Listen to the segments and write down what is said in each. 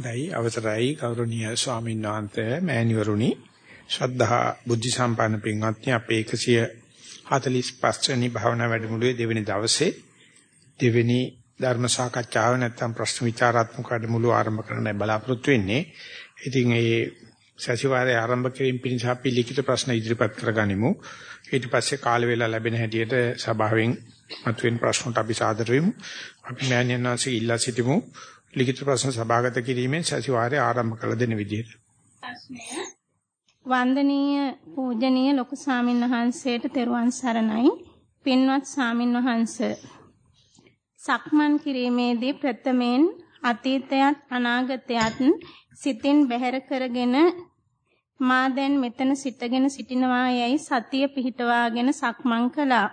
දැයි අවසරයි ගෞරවනීය ස්වාමීන් වහන්සේ මෑණිවරුනි ශ්‍රද්ධා බුද්ධ සම්පන්න පින්වත්නි අපේ 145 වෙනි භාවනා වැඩමුළුවේ දෙවෙනි දවසේ දෙවෙනි ධර්ම සාකච්ඡාව නැත්නම් ප්‍රශ්න විචාරාත්මක වැඩමුළුව ආරම්භ කරන්න බලාපොරොත්තු වෙන්නේ. ඉතින් ඒ සතිವಾರයේ ආරම්භ කිරීම පිණිස අපි ලිඛිත ප්‍රශ්න ඉදිරිපත් කරගනිමු. ඊට පස්සේ කාල වේලා ලැබෙන හැටියට සභාවෙන් මතුවෙන ප්‍රශ්නට අපි සාදර වෙමු. අපි මෑණියන් වහන්සේ ඉල්ලා සිටිමු. ලිඛිත ප්‍රශ්න සභාගත කිරීමෙන් සතිವಾರය ආරම්භ කළ දෙන විදිහට. වන්දනීය පූජනීය ලොකු සාමින් වහන්සේට තෙරුවන් සරණයි. පින්වත් සාමින් වහන්ස සක්මන් කිරීමේදී ප්‍රථමයෙන් අතීතයත් අනාගතයත් සිතින් බැහැර කරගෙන මා දැන් මෙතන සිටගෙන සිටිනවා යයි සතිය පිහිටවාගෙන සක්මන් කළා.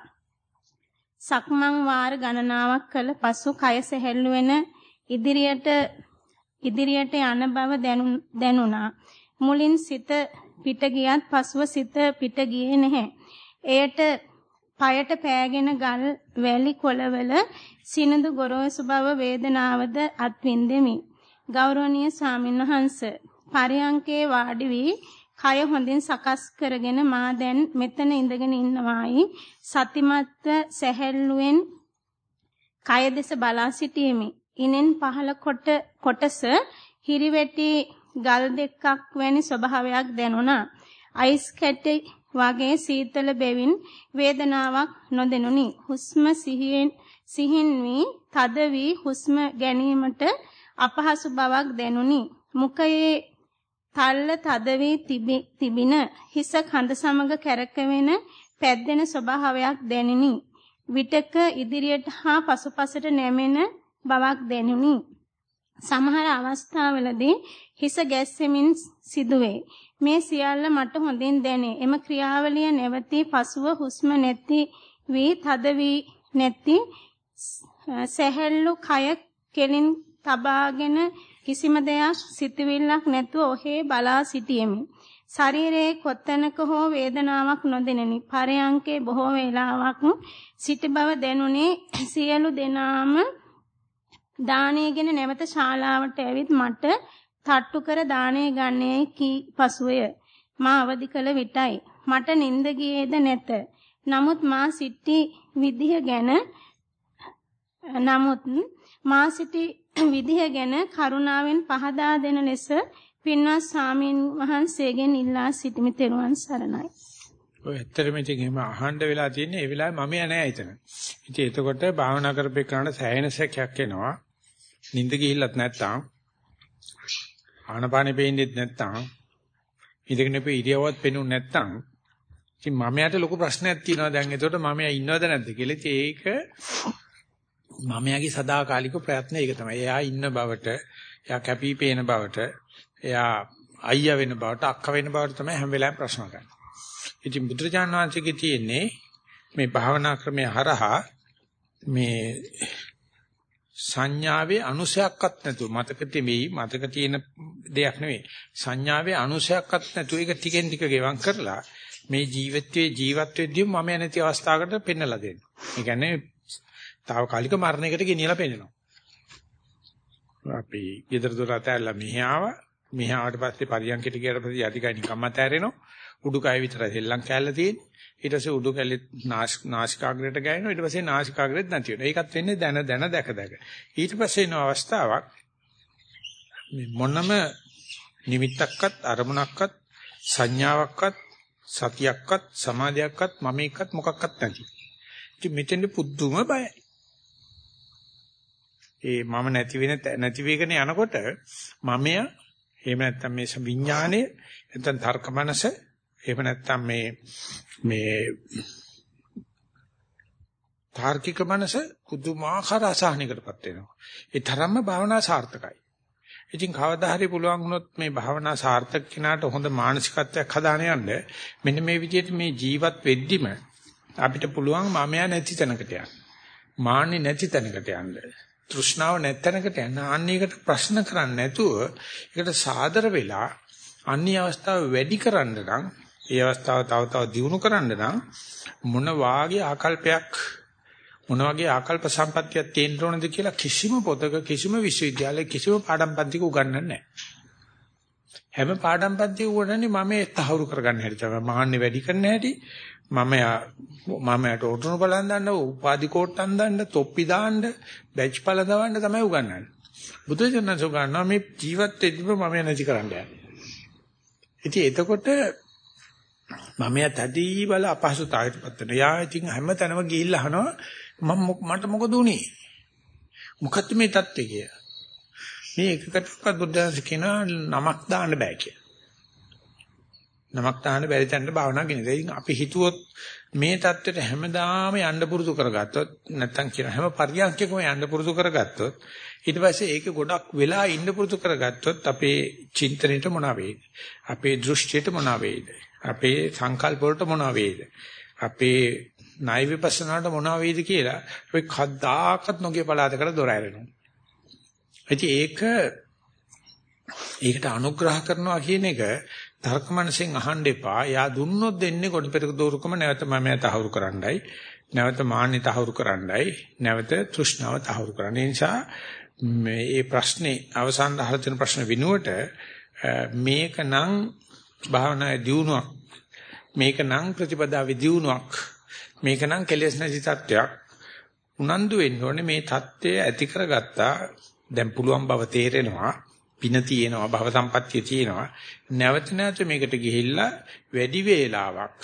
සක්මන් වාර ගණනාවක් කළ පසු කය සැහැල්ලු වෙන ඉදිරියට ඉදිරියට යන බව දැනුණා. මුලින් සිත පිට ගියත් පසුව සිත පිට ගියේ නැහැ. එයට পায়ට පෑගෙන ගල් වැලි කොළවල සිනඳු ගොරෝසු බව වේදනාවද අත්විඳෙමි. ගෞරවනීය ස්වාමින්වහන්ස පරියංකේ වාඩි වී කය හොඳින් සකස් කරගෙන මා දැන් මෙතන ඉඳගෙන ඉන්නවායි සතිමත්ව සැහැල්ලුවෙන් කය දෙස බලා සිටීමේ ඉනෙන් පහළ කොට කොටස හිරිවැටි ගල් දෙකක් වැනි ස්වභාවයක් දැනුණා. අයිස් කැටි වගේ සීතල බැවින් වේදනාවක් නොදෙනුනි. හුස්ම සිහියෙන් සිහින් වී තද වී හුස්ම ගැනීමට අපහසු බවක් දැනුනි. මුඛයේ තල්ල තද වී තිබින හිස කඳ සමග කැරකෙන පැද්දෙන ස්වභාවයක් දැනිනි. විටක ඉදිරියට හා පසුපසට නැමෙන බවක් දැනුනි. සමහර අවස්ථාවලදී හිස ගැස්සෙමින් සිදුවේ. මේ සියල්ල මට හොඳින් දැනේ. එම ක්‍රියාවලිය නැවතී පසුව හුස්ම නැති වී තද වී නැති සැහැල්ලු කය කෙලින් තබාගෙන කිසිම දෙයක් සිතවිල්ලක් නැතුව ඔහේ බලා සිටියෙමි. ශරීරයේ කොතැනක හෝ වේදනාවක් නොදෙනනි. පරයන්කේ බොහෝ වේලාවක් සිටි බව දැනුනේ සියලු දෙනාම දාණයගෙන නැවත ශාලාවට ඇවිත් මට තට්ටු කර දාණය ගන්නේ කී පසුය. මා අවදි කළ විටයි. මට නිින්ද ගියේද නැත. නමුත් මා සිටි විදිහ ගැන නමුත් මා සිටි විදිහ ගැන කරුණාවෙන් පහදා දෙන ලෙස පින්වත් සාමීන් වහන්සේගෙන් ඉල්ලා සිටිමි තෙරුවන් සරණයි. ඔය ඇත්තටම ඉතින් එහෙම අහන්න වෙලා තියෙන්නේ ඒ වෙලාවේ මම නෑ එතන. ඉතින් එතකොට භාවනා කරපේකනට සෑහෙන සැකයක් එනවා. නිින්ද ගිහිල්ලත් නැත්තම් ආනපානෙ පේන්නේත් නැත්තම් ඉඳගෙන ඉපේ ඉරියව්වත් පෙනුනේ නැත්තම් ඉතින් මම යට ලොකු ප්‍රශ්නයක් තියෙනවා දැන් එතකොට මම යා ඉන්නවද නැද්ද කියලා. ඉතින් ඒක මම යාගේ සදාකාලික ප්‍රයත්නය ඒක තමයි. එයා ඉන්න බවට, එයා කැපී පේන බවට, එයා අයියා වෙන බවට, අක්කා වෙන බවට තමයි හැම වෙලාවෙම ප්‍රශ්න කරන්නේ. ඉතින් බුදුරජාණන් වහන්සේගේ තියෙන්නේ මේ භාවනා ක්‍රමය හරහා මේ සංඥාවේ අනුසයක්වත් නැතුව මතක තිබෙයි මතක තියෙන දෙයක් නෙවෙයි සංඥාවේ අනුසයක්වත් නැතුව ඒක ටිකෙන් ටික ගෙවම් කරලා මේ ජීවිතයේ ජීවත් වෙද්දී මම නැති අවස්ථාවකට පෙන්නලා දෙන්න. ඒ කියන්නේ తాවකාලික මරණයකට ගෙනියලා පෙන්නනවා. අපි ගෙදර දොර අතහැරලා මෙහි ආවා. මෙහි ආවට පස්සේ පරියන්කට ගියට පස්සේ යටිකයි නිකම්ම අතහැරෙනවා. උඩුකය විතරයි සෙල්ලම් කැල්ල තියෙන්නේ. ඊට පස්සේ උඩු කැලේ නාසිකාග්‍රයට ගෑනවා ඊට පස්සේ නාසිකාග්‍රෙත් නැති වෙනවා. ඒකත් වෙන්නේ දැන දැන දැක දැක. ඊට පස්සේ එන අවස්ථාවක් මේ මොනම නිමිත්තක්වත් අරමුණක්වත් සංඥාවක්වත් සතියක්වත් සමාධියක්වත් මම එකත් මොකක්වත් නැති. ඉතින් මෙතෙන්ද පුදුම බයයි. ඒ මම නැති වෙන නැති වෙගෙන යනකොට මමය එහෙම නැත්නම් මේ විඥාණය නැත්නම් තර්ක මනස එහෙම නැත්නම් මේ මේ තාර්කික මනස කුදුමාකාර අසහනයකටපත් වෙනවා. ඒ තරම්ම භාවනා සාර්ථකයි. ඉතින් කවදා හරි පුළුවන් වුණොත් මේ භාවනා සාර්ථක කෙනාට හොඳ මානසිකත්වයක් හදාන යන්න මෙන්න මේ විදිහට මේ ජීවත් වෙද්දිම අපිට පුළුවන් මමයා නැති තැනකට යන්න. මාන්නේ නැති තැනකට යන්න. තෘෂ්ණාව නැති තැනකට යන්න. අන්නේකට ප්‍රශ්න කරන්නේ නැතුව ඒකට සාදර වෙලා අන්‍ය අවස්ථාව වැඩි කරන්න නම් ඒ අවස්ථාව තව තව දියුණු කරන්න නම් මොන වාගේ ආකල්පයක් මොන වගේ ආකල්ප සම්පත්තියක් තියෙන්න ඕනද කියලා කිසිම පොතක කිසිම විශ්වවිද්‍යාලයක කිසිම පාඩම් පන්තික උගන්වන්නේ නැහැ. හැම පාඩම් පන්තික උගන්වන්නේ මම ඒ තහවුරු කරගන්න හැටි තමයි. මහන්නේ වැඩි කරන්න හැටි මම මම යට උතුණු බලන් දාන්න උපාධි කෝට්ටම් දාන්න තොප්පි දාන්න බැච් පළ දවන්න තමයි උගන්වන්නේ. බුදුසසුන සුගන්නවා මේ ජීවත් වෙද්දිම මම නැති කරන්න යන්නේ. ඉතින් එතකොට මම යතදී බල අපහසුතාවයටපත් වෙනවා. යා ඉතින් හැමතැනම ගිහිල්ලා අහනවා මම මට මොකද උනේ? මොකක්ද මේ தත්ත්වය කියලා. මේ එකකටවත් බුද්ධාංශ කියන නමක් දාන්න බෑ කියලා. නමක් දාන්න බැරි තැනට භාවනා ගෙනියද. ඉතින් අපි හිතුවොත් මේ தත්ත්වයට හැමදාම යන්න පුරුදු කරගත්තොත් නැත්තම් කියන හැම පරියන්කකම යන්න පුරුදු කරගත්තොත් ඊට පස්සේ ඒක ගොඩක් වෙලා ඉන්න පුරුදු කරගත්තොත් අපේ චින්තනෙට මොනවා වේද? අපේ දෘෂ්ටියට මොනවා වේද? අපේ සංකල්ප වලට මොනවා වේද? අපේ ණය විපස්සනාට මොනවා වේද කියලා අපි කද්දාකත් නොගිය පළාතකට දොර ඇරෙනවා. ඒක ඒකට අනුග්‍රහ කරනවා කියන එක තර්ක මනසෙන් අහන්න එපා. යා දුන්නොත් දෙන්නේ කොට පෙරක දෝරුකම නැවත මම තහවුරු කරන්නයි. නැවත මාන්නේ තහවුරු කරන්නයි. නැවත තෘෂ්ණාව තහවුරු කරන්න. ඒ නිසා මේ ප්‍රශ්නේ අවසාන අහලා තියෙන ප්‍රශ්න විනුවට මේකනම් භාවනායේ දියුණුවක්. මේකනම් ප්‍රතිපදාවේ දියුණුවක්. මේකනම් කෙලෙස් නැති තත්වයක්. උනන්දු වෙන්න ඕනේ මේ தත්ත්වය ඇති කරගත්තා. දැන් පුළුවන් බව තේරෙනවා. පින තියෙනවා භව සම්පත්තිය තියෙනවා. නැවත නැවත මේකට ගිහිල්ලා වැඩි වේලාවක්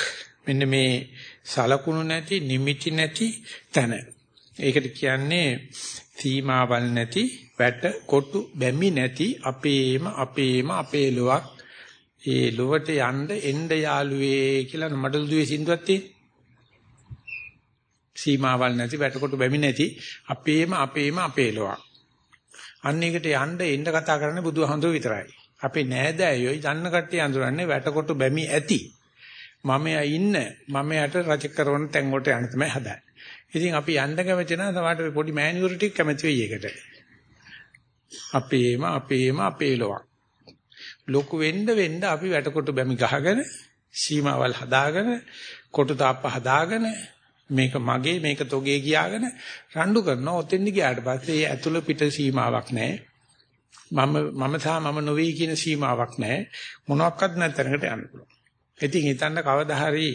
මෙන්න මේ සලකුණු නැති නිමිති නැති තැන. ඒකට කියන්නේ සීමාවල් නැති වැට කොටු බැමි නැති අපේම අපේම අපේ ලොවක් ඒ ලොවට යන්න එන්න යාළුවේ කියලා මඩල දුවේ සින්දුවක් තියෙන සීමාවල් නැති වැට කොටු බැමි නැති අපේම අපේම අපේ ලොවක් අන්න ඒකට යන්න එන්න කතා කරන්නේ බුදුහාමුදුරුවෝ විතරයි. අපේ නෑදෑයෝයි දන්න කට්ටිය අඳුරන්නේ වැටකොටු බැමි ඇති. මම ඉන්න මම යට රජ කරන තැන් වලට යන්න තමයි හදන්නේ. ඉතින් අපි යන්න කැමති නම් සමහරට පොඩි මෑනියුර් ටික කැමති වෙයි ඒකට. අපේම අපේම අපේ ලොවක්. ලොකු වෙන්න වෙන්න අපි වැටකොටු බැමි ගහගෙන සීමාවල් හදාගෙන කොටු තාප්ප හදාගෙන මේක මගේ මේක තොගේ කියාගෙන රණ්ඩු කරනවා. ඔතෙන්දි ගියාට පස්සේ ඒ ඇතුළ පිට සීමාවක් නැහැ. මම මම සහ මම නොවේ කියන සීමාවක් නැහැ. මොනවත් නැතරකට යන්න පුළුවන්. ඉතින් හිතන්න කවදා හරි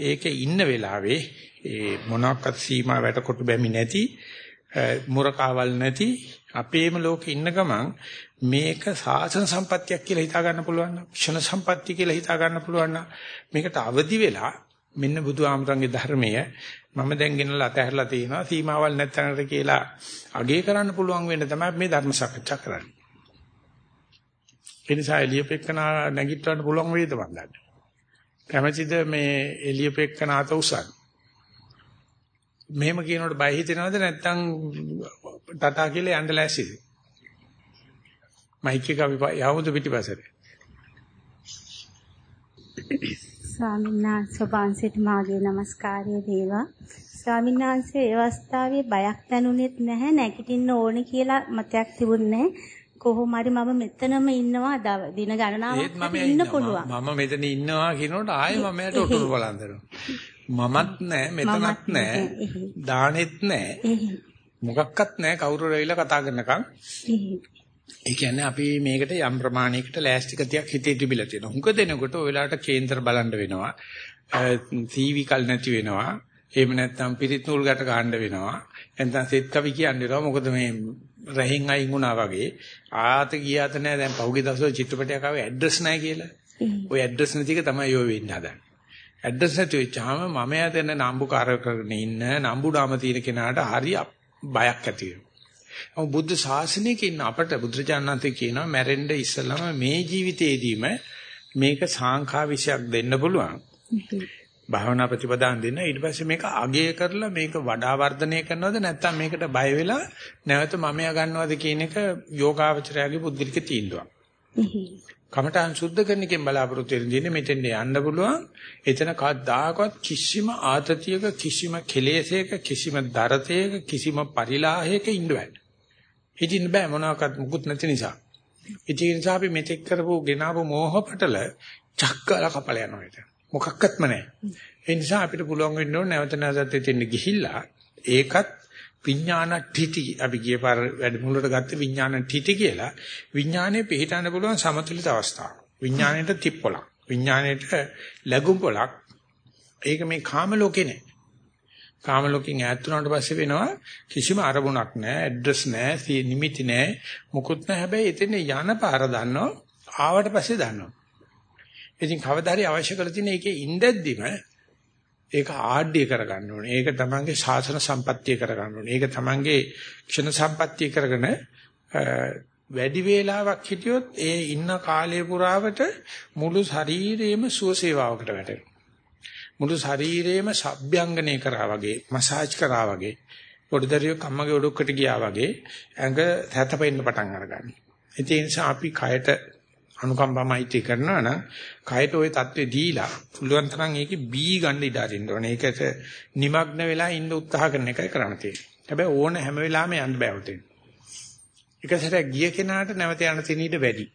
ඒකේ ඉන්න වෙලාවේ ඒ මොනවත් සීමා වැටකොට බැමි නැති මුරකාවල් නැති අපේම ලෝකේ ඉන්න ගමන් මේක සාසන සම්පත්තියක් කියලා හිතා ගන්න පුළුවන් නම් ක්ෂණ සම්පත්තිය කියලා හිතා ගන්න පුළුවන් නම් මේකට අවදි වෙලා මෙන්න බුදු ආමරංගේ ධර්මය මම දැන් ගෙනලා අතහැරලා තියෙනවා සීමාවල් නැත්තනට කියලා අගේ කරන්න පුළුවන් වෙන්න තමයි මේ ධර්ම සාකච්ඡා කරන්නේ. ඒ නිසා එළියපෙක්කන නැගිටවන්න පුළුවන් වේද මන් දන්නේ. කැමැතිද මේ එළියපෙක්කන අත උසන්? මෙහෙම කියනකොට බය හිතෙනවද නැත්නම් ටටා කියලා යන්න ලෑස්තිද? මයික් එක අපි යවමුද පිටිපසට? ස්වාමීන් වහන්සේ වහන්සේට මාගේ নমස්කාරය වේවා. ස්වාමීන් වහන්සේ ඒ අවස්ථාවේ බයක් දැනුනේත් නැහැ නැගිටින්න ඕනේ කියලා මතයක් තිබුණේ කොහොම හරි මම මෙතනම ඉන්නවා දින ගණනාවක් ඉන්න පුළුවන්. මම මෙතන ඉන්නවා කියනකොට ආයෙ මම යට උටුරු බලන්දරනවා. මමත් නැහැ මෙතනත් නැහැ. දානෙත් නැහැ. මොකක්වත් නැහැ. කවුරු රැවිලා කතා කරනකම් ඒ කියන්නේ අපි මේකට යම් ප්‍රමාණයකට ලෑස්ති ගතියක් හිතේ තිබිලා තියෙනවා. හුඟ දෙනකොට ඔය වෙලාවට කේන්දර බලන්න වෙනවා. සීවි කල් නැති වෙනවා. එහෙම නැත්නම් පිරිත් නූල් ගැට ගන්න වෙනවා. නැත්නම් සෙත් කවි කියන්න වෙනවා. මොකද මේ රහින් අයින් වුණා වගේ ආත ගියාත නෑ දැන් පහුගිය දවස්වල චිත්‍රපටයක් ආවේ ඇඩ්‍රස් නෑ කියලා. ওই ඇඩ්‍රස් නැති එක තමයි යෝ වෙන්න හදන්නේ. ඇඩ්‍රස් නැති වෙච්චාම මම යතන නම්බුකාර කරගෙන ඉන්න නම්බු නාම තියෙන කෙනාට හරි බයක් ඇති වෙනවා. බුද්ධ ශාසනයක ඉන්න අපට බුදුරජාණන්තේ කියනවා මැරෙන්න ඉස්සලම මේ ජීවිතේදීම මේක සාංඛා විශයක් දෙන්න පුළුවන්. භාවනා ප්‍රතිපදාන් දෙන්න ඊට පස්සේ මේක අගය කරලා මේක වඩා වර්ධනය කරනවද නැත්නම් මේකට බය වෙලා නැවත මමයා ගන්නවද කියන එක යෝගාවචරයාගේ බුද්ධිලික තීන්දුවක්. කමඨාන් සුද්ධ කරන එකෙන් බලාපොරොත්තු වෙන දෙන්නේ මෙතෙන් යන්න පුළුවන්. එතන කවදාකවත් කිසිම ආතතියක කිසිම කෙලෙසයක කිසිම දරතයක කිසිම පරිලාහයක ඉන්න බෑ. හිතින් බෑ මොනවාක්වත් මුකුත් නැති නිසා. ඉතින් නිසා අපි මෙතෙක් කරපු ගෙනාවු මෝහ පටල චක්කල කපල යනවා ඒක. මොකක්වත්ම නැහැ. ඒ නිසා අපිට පුළුවන් වෙන්න ඕනේ නැවත නැවතත් එතෙන් ගිහිල්ලා ඒකත් විඥාන ඨිති අපි ගිය පාර වැඩමුළුවට ගත්ත විඥාන ඨිති කියලා විඥානේ පිහිටන්න පුළුවන් සමතුලිත අවස්ථාව. විඥාණයට තිප්පොලක්. විඥාණයට ලැබුම් පොලක්. ඒක මේ කාම ලෝකේ නෑ. කාම ලෝකෙන් ඈත් වුණාට පස්සේ වෙනවා කිසිම අරමුණක් නැහැ, ඇඩ්‍රස් නැහැ, නිමිති නැහැ, මුකුත් නැහැ. හැබැයි එතන යන පාර දන්නවා, ආවට පස්සේ දන්නවා. ඉතින් කවදා හරි අවශ්‍ය කරලා තියෙන එකේ ඉඳද්දිම ඒක ආඩ්‍ය කරගන්න ඕනේ. ඒක තමංගේ ශාසන සම්පත්තිය කරගන්න ඕනේ. ඒක තමංගේ ක්ෂණ සම්පත්තිය කරගෙන වැඩි වේලාවක් හිටියොත් ඒ ඉන්න කාලය පුරාවට මුළු ශරීරයේම සුවසේවාවකට වැටෙනවා. මුළු ශරීරේම සබ්භ්‍යංගනය කරා වගේ මසාජ් කරා වගේ පොඩිදරිය කම්මගේ ඔඩොක්කට ගියා වගේ ඇඟ තැතපෙන්න පටන් අරගන්නවා. ඒ නිසා අපි කයට අනුකම්පා මෛත්‍රී කරනවා නම් කයට ওই தත්ත්වේ දීලා පුළුවන් තරම් ඒකේ බී ගන්න ඉඩ අරින්න ඕනේ. ඒකට নিমগ্ন වෙලා ඉන්න උත්සාහ කරන එකයි කරන්න තියෙන්නේ. හැබැයි ඕන හැම වෙලාවෙම යන්න බෑ උතෙන්. එක සැරයක් ගිය කෙනාට නැවත යන තැන වැඩි.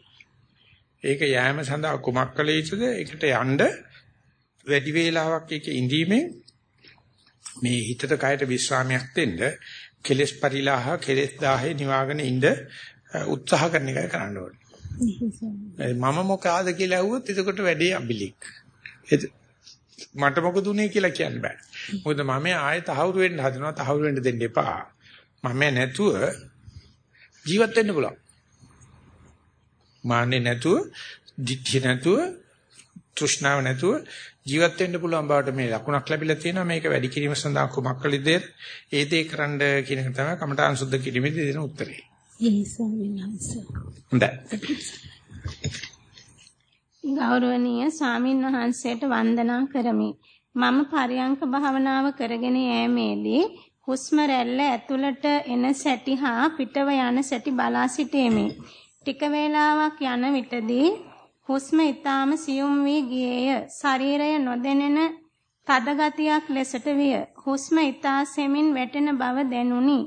ඒක යෑම සඳහා කුමක් කළ යුතුද? ඒකට යන්න වැඩි වේලාවක් ඒක ඉඳීමේ මේ හිතට කයට විශ්‍රාමයක් දෙන්න කෙලෙස් පරිලාහ කෙලෙස් දාහේ නිවාගෙන ඉඳ උත්සාහ කරන එකයි කරන්න ඕනේ. මම මොකಾದ කියලා ඇහුවොත් එතකොට වැඩේ අබිලික්. මට මොකද උනේ කියලා කියන්න බෑ. මොකද මම ආයෙ තහවුරු වෙන්න හදනවා තහවුරු වෙන්න දෙන්න එපා. මම නැතුව ජීවත් වෙන්න පුළුවන්. මාන්නේ නැතුව, දිත්‍ය නැතුව, තෘෂ්ණාව නැතුව ජීවත් වෙන්න පුළුවන් බවට මේ ලකුණක් ලැබිලා තියෙනවා මේක වැඩි කිරීම සඳහා කුමක් කළ යුතුද ඒ දේ කරන්න කියන එක තමයි කමඨාන් සුද්ධ කිරීමේදී දෙන උත්තරේ. ඒ ස්වාමීන් වහන්සේ. හොඳයි. ගෞරවනීය ස්වාමින් වහන්සේට වන්දනා කරමි. මම පරියංක භාවනාව කරගෙන යෑමේදී හුස්ම රැල්ල ඇතුළට එන සැටි හා පිටව යන සැටි බලා සිටීමේ ටික වේලාවක් යන විටදී හුස්ම ඊටාම සියුම් වී ගියේය. ශරීරය නොදැනෙන තද ගතියක් ලෙසට විය. හුස්ම ඊටා සෙමින් වැටෙන බව දැනුනි.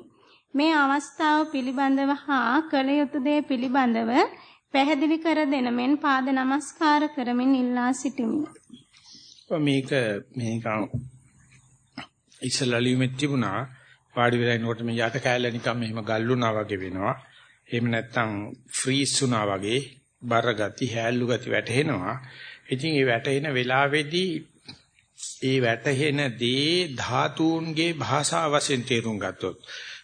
මේ අවස්ථාව පිළිබඳව හා කළ යුතු දේ පිළිබඳව පැහැදිලි කර දෙන මෙන් පාද නමස්කාර කරමින් ඉල්ලා සිටිමි. මේක මේක ඉස්සලලියුමෙත් තිබුණා වාඩි වෙලා ඉනකොට මේ යට කෑල්ල නිකන් මෙහෙම ගල්ුණා වගේ වෙනවා. එහෙම නැත්නම් ෆ්‍රීස් වුණා වගේ බර ගති, හැල්ලු ගති වැටෙනවා. ඉතින් මේ වැටෙන වෙලාවේදී ඒ වැටෙන දේ ධාතුන්ගේ භාෂාව වශයෙන් තේරුම් ගත්තොත්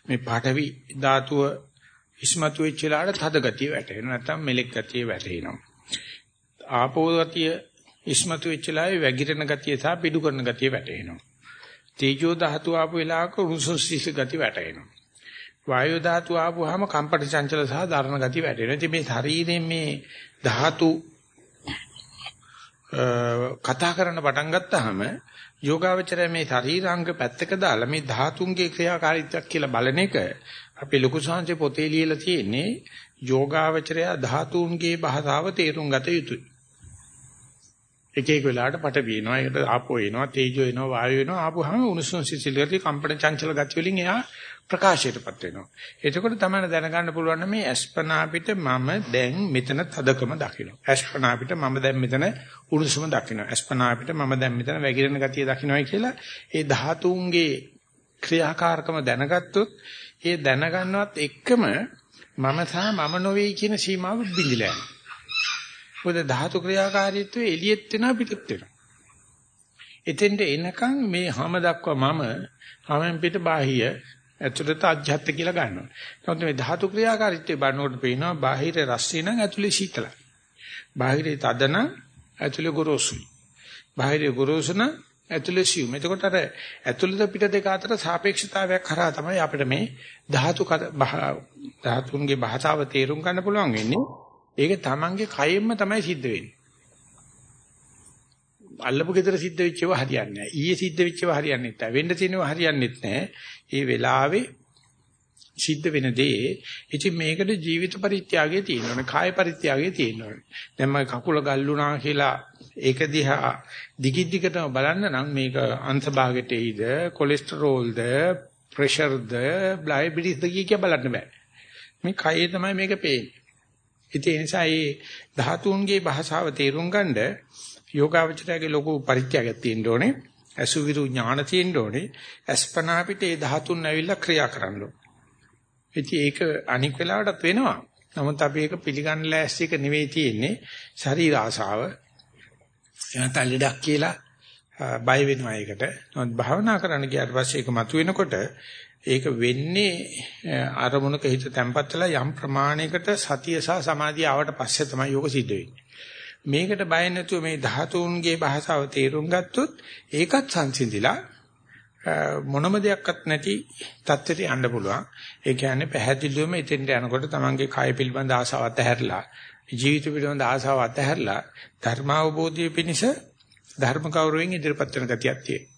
මේ පාඨවි ධාතුව ඉස්මතු වෙච්ච වෙලාවට තද ගතිය වැටෙනවා නැත්නම් මෙලෙක් ගතිය වැටෙනවා. ආපෝ ගතිය ඉස්මතු වෙච්ච වෙලාවේ වැగిරෙන ගතිය සහ පිඩු කරන ගතිය වැටෙනවා. තේජෝ ධාතු ආපු වෙලාවක රුසුසිස ගති වැටෙනවා. වායු ධාතු ආපුවාම කම්පට චංචල සහ ධර්ණ ගති වැටෙනවා. ඉතින් මේ ශරීරයෙන් මේ ධාතු කතා කරන්න පටන් ගත්තාම යෝගාවචරය මේ ශරීරාංග පැත්තක දාලා මේ ධාතුන්ගේ ක්‍රියාකාරීත්වයක් කියලා බලන එක අපේ ලොකු සංහසේ පොතේ ලියලා තියෙන්නේ යෝගාවචරය ධාතුන්ගේ භාෂාව තේරුම් ගත යුතුයි. එක එක වෙලාවට පට වෙනවා ඒකට ආපෝ එනවා තේජෝ එනවා වායෝ එනවා ආපුවාම උණුසුම් සිසිල් ගතිය කම්පන චංචල ගතිය වලින් එයා ප්‍රකාශයටපත් වෙනවා. එතකොට තමයි දැනගන්න පුළුවන් මේ අස්පනා පිට මම දැන් මෙතන තදකම දකිනවා. අස්පනා පිට මම දැන් මෙතන උණුසුම දකිනවා. අස්පනා පිට මම දැන් මෙතන වැగిරෙන ගතිය දකින්නයි කියලා ඒ ධාතුන්ගේ ක්‍රියාකාරකම දැනගත්තොත් ඒ දැනගන්නවත් එක්කම මම සහ මම නොවේ කියන සීමාව බිඳිලා යනවා. මොකද ධාතු ක්‍රියාකාරීත්වයේ එළියෙත් වෙනවා පිටත් වෙනවා. එතෙන්ට එනකන් මේ හැම දක්වා මම හැමෙන් පිට බාහිය ඇතුළත අධ්‍යාත්ම කියලා ගන්නවා. නමුත් මේ ධාතු ක්‍රියාකාරීත්වය බලනකොට පේනවා බාහිර රස්සිය නම් ඇතුලේ සීතලයි. බාහිරේ තදන ඇතුලේ ගොරෝසුයි. බාහිරේ ගොරෝසු නම් ඇතුලේ සියුම්. එතකොට අර ඇතුළත පිට දෙක අතර සාපේක්ෂතාවයක් කරා තමයි අපිට මේ ධාතු ධාතුන්ගේ භාෂාව තේරුම් ගන්න පුළුවන් වෙන්නේ. ඒක තමන්ගේ කයෙන්ම තමයි සිද්ධ වෙන්නේ. අල්ලපු ගෙදර සිද්ධ වෙච්ච ඒවා හරියන්නේ නැහැ. ඊයේ සිද්ධ වෙච්ච ඒවා හරියන්නේ නැහැ. වෙන්න තියෙනවා හරියන්නේ නැහැ. ඒ වෙලාවේ සිද්ධ වෙන දේ. ඉතින් මේකට ජීවිත පරිත්‍යාගය තියෙනවනේ කාය පරිත්‍යාගය තියෙනවනේ දැන් මම කකුල ගල්ුණා කියලා ඒක දිහා දිගින් දිගටම බලන්න නම් මේක අංශභාගයට එයිද කොලෙස්ටරෝල්ද ප්‍රෙෂර්ද ඩයබටිස්ද කිය බලන්න බෑ. මේ කයේ තමයි මේක පේන්නේ. ඉතින් ඒ නිසා මේ ධාතුන්ගේ භාෂාව තේරුම් ගන්න යෝගාවචරයේ ලොකු පරිත්‍යාගයක් තියෙන්න ඕනේ. අසුවිරු ඥාන තියෙන්න ඕනේ. අස්පනා පිට ඒ 13 ඇවිල්ලා ක්‍රියා කරන්න ඕනේ. ඉතින් ඒක අනික් වෙලාවටත් වෙනවා. නමුත් අපි ඒක පිළිගන්න ලෑස්ති එක නෙවෙයි තියෙන්නේ. ශරීර ආසාව. එනත ලෙඩක් කියලා බය වෙනවා ඒකට. නමුත් භාවනා කරන්න ගියාට පස්සේ ඒක මතුවෙනකොට ඒක වෙන්නේ අරමුණක හිත තැම්පත් වෙලා යම් ප්‍රමාණයකට සතිය සහ සමාධිය ආවට පස්සේ තමයි යෝග සිද්ධ වෙන්නේ. මේකට බය නැතුව මේ ධාතුන්ගේ භාෂාව තේරුම් ගත්තොත් ඒකත් සංසිඳිලා මොනම දෙයක්වත් නැති தත්ත්වයට යන්න පුළුවන්. ඒ කියන්නේ පැහැදිලිවම එතෙන්ට යනකොට තමන්ගේ කය පිළිබඳ ආසාව අතහැරලා ජීවිත පිළිබඳ ආසාව අතහැරලා ධර්මාවබෝධය පිණිස ධර්ම කෞරවයෙන් ඉදිරිපත් වෙන ගතියක් තියෙනවා.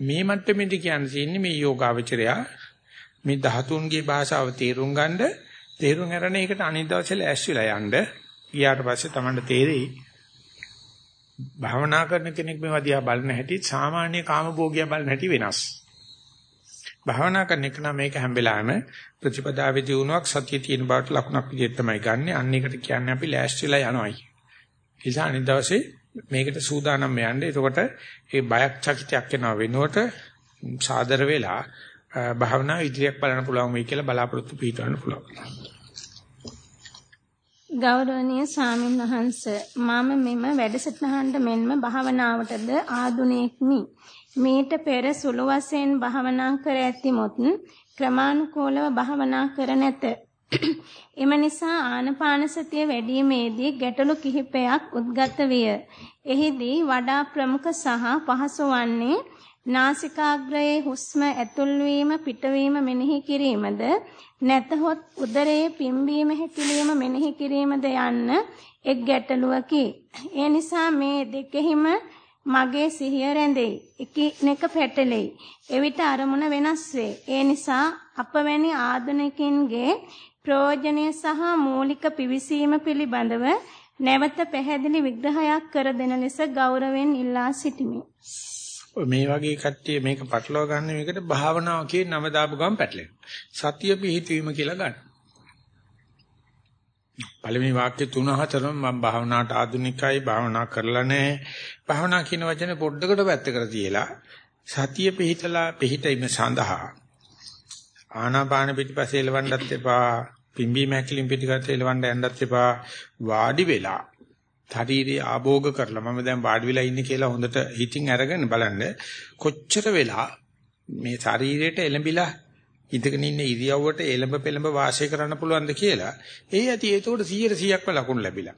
මේ මට්ටමේදී කියන්නේ මේ යෝගාවචරයා මේ ධාතුන්ගේ භාෂාව තේරුම් ගන්නද තේරුම් අරගෙන ඒකට අනිත් දවසේ ලෑස්තිලා යන්න ගියාට පස්සේ Tamanට තේරෙයි භාවනා කරන කෙනෙක් මේවා දිහා බලන හැටි සාමාන්‍ය කාමභෝගියා බලන හැටි වෙනස්. භාවනා කරන එක නම් මේක හැම වෙලාවෙම ප්‍රතිපදාවේදී වුණාක් සතිය තියෙන බවට ලකුණක් විදිහට තමයි ගන්නෙ. අන්න ඒකට කියන්නේ අපි ලෑස්තිලා යනවායි. ඒ නිසා අනිත් දවසේ මේකට සූදානම් යන්න. එතකොට ඒ බයක් චකිතයක් වෙනව වෙනුවට සාදර වෙලා භාවනා ඉදිරියක් බලන්න පුළුවන් වෙයි කියලා බලාපොරොත්තු පිටවන්න පුළුවන්. ගෞරවනීය ස්වාමීන් වහන්ස මම මෙම වැඩසටහනට මෙන්ම භාවනාවටද ආදුණෙක්මි. මීට පෙර සුළු වශයෙන් භාවනා කර ඇතිමුත් ක්‍රමානුකූලව භාවනා කර නැත. එම නිසා ආනපාන සතිය වැඩිීමේදී ගැටලු කිහිපයක් උද්ගත විය. එහිදී වඩා ප්‍රමුඛ සහ පහසු වන්නේ නාසිකාග්‍රයේ හුස්ම ඇතුල් වීම පිටවීම මෙනෙහි කිරීමද නැතහොත් උදරයේ පිම්බීම හැකිලිම මෙනෙහි කිරීමද යන්න එක් ගැටලුවකි. ඒ නිසා මේ දෙකෙහිම මගේ සිහිය රැඳෙයි. එකිනෙක පැටලෙයි. එවිට අරමුණ වෙනස් වේ. ඒ නිසා අපවැනි ආධුනිකින්ගේ ප්‍රයෝජනය සහ මූලික පිවිසීම පිළිබඳව නැවත පැහැදිලි විග්‍රහයක් කර දෙන ලෙස ගෞරවයෙන් ඉල්ලා සිටිමි. මේ වගේ කට්ටිය මේක පටලවා ගන්න මේකට භාවනාව කියන නම දාපු ගමන් පැටලෙනවා. සතිය පිහිටවීම කියලා ගන්න. පළවෙනි වාක්‍ය තුන හතරම මම භාවනාවට ආධුනිකයි භාවනා කරලා නැහැ. භාවනා කියන වචනේ පොඩ්ඩකට පැත්තකට තියලා සතිය පිහිටලා පිහිටීම සඳහා ආනාපාන පිටිපස්සේ එලවන්නත් එපා පිම්බීම හැකිලින් පිටිපස්සේ එලවන්න යන්නත් එපා වාඩි වෙලා ශරීරය ආභෝග කරලා මම දැන් වාඩි වෙලා ඉන්නේ කියලා හොඳට හිතින් අරගෙන බලන්න කොච්චර වෙලා මේ ශරීරයට එළඹිලා ඉඳගෙන ඉන්න ඉරියව්වට එළඹ පෙළඹ වාසය කරන්න පුළුවන්ද කියලා ඒ ඇති ඒකට 100%ක්ම ලකුණු ලැබිලා.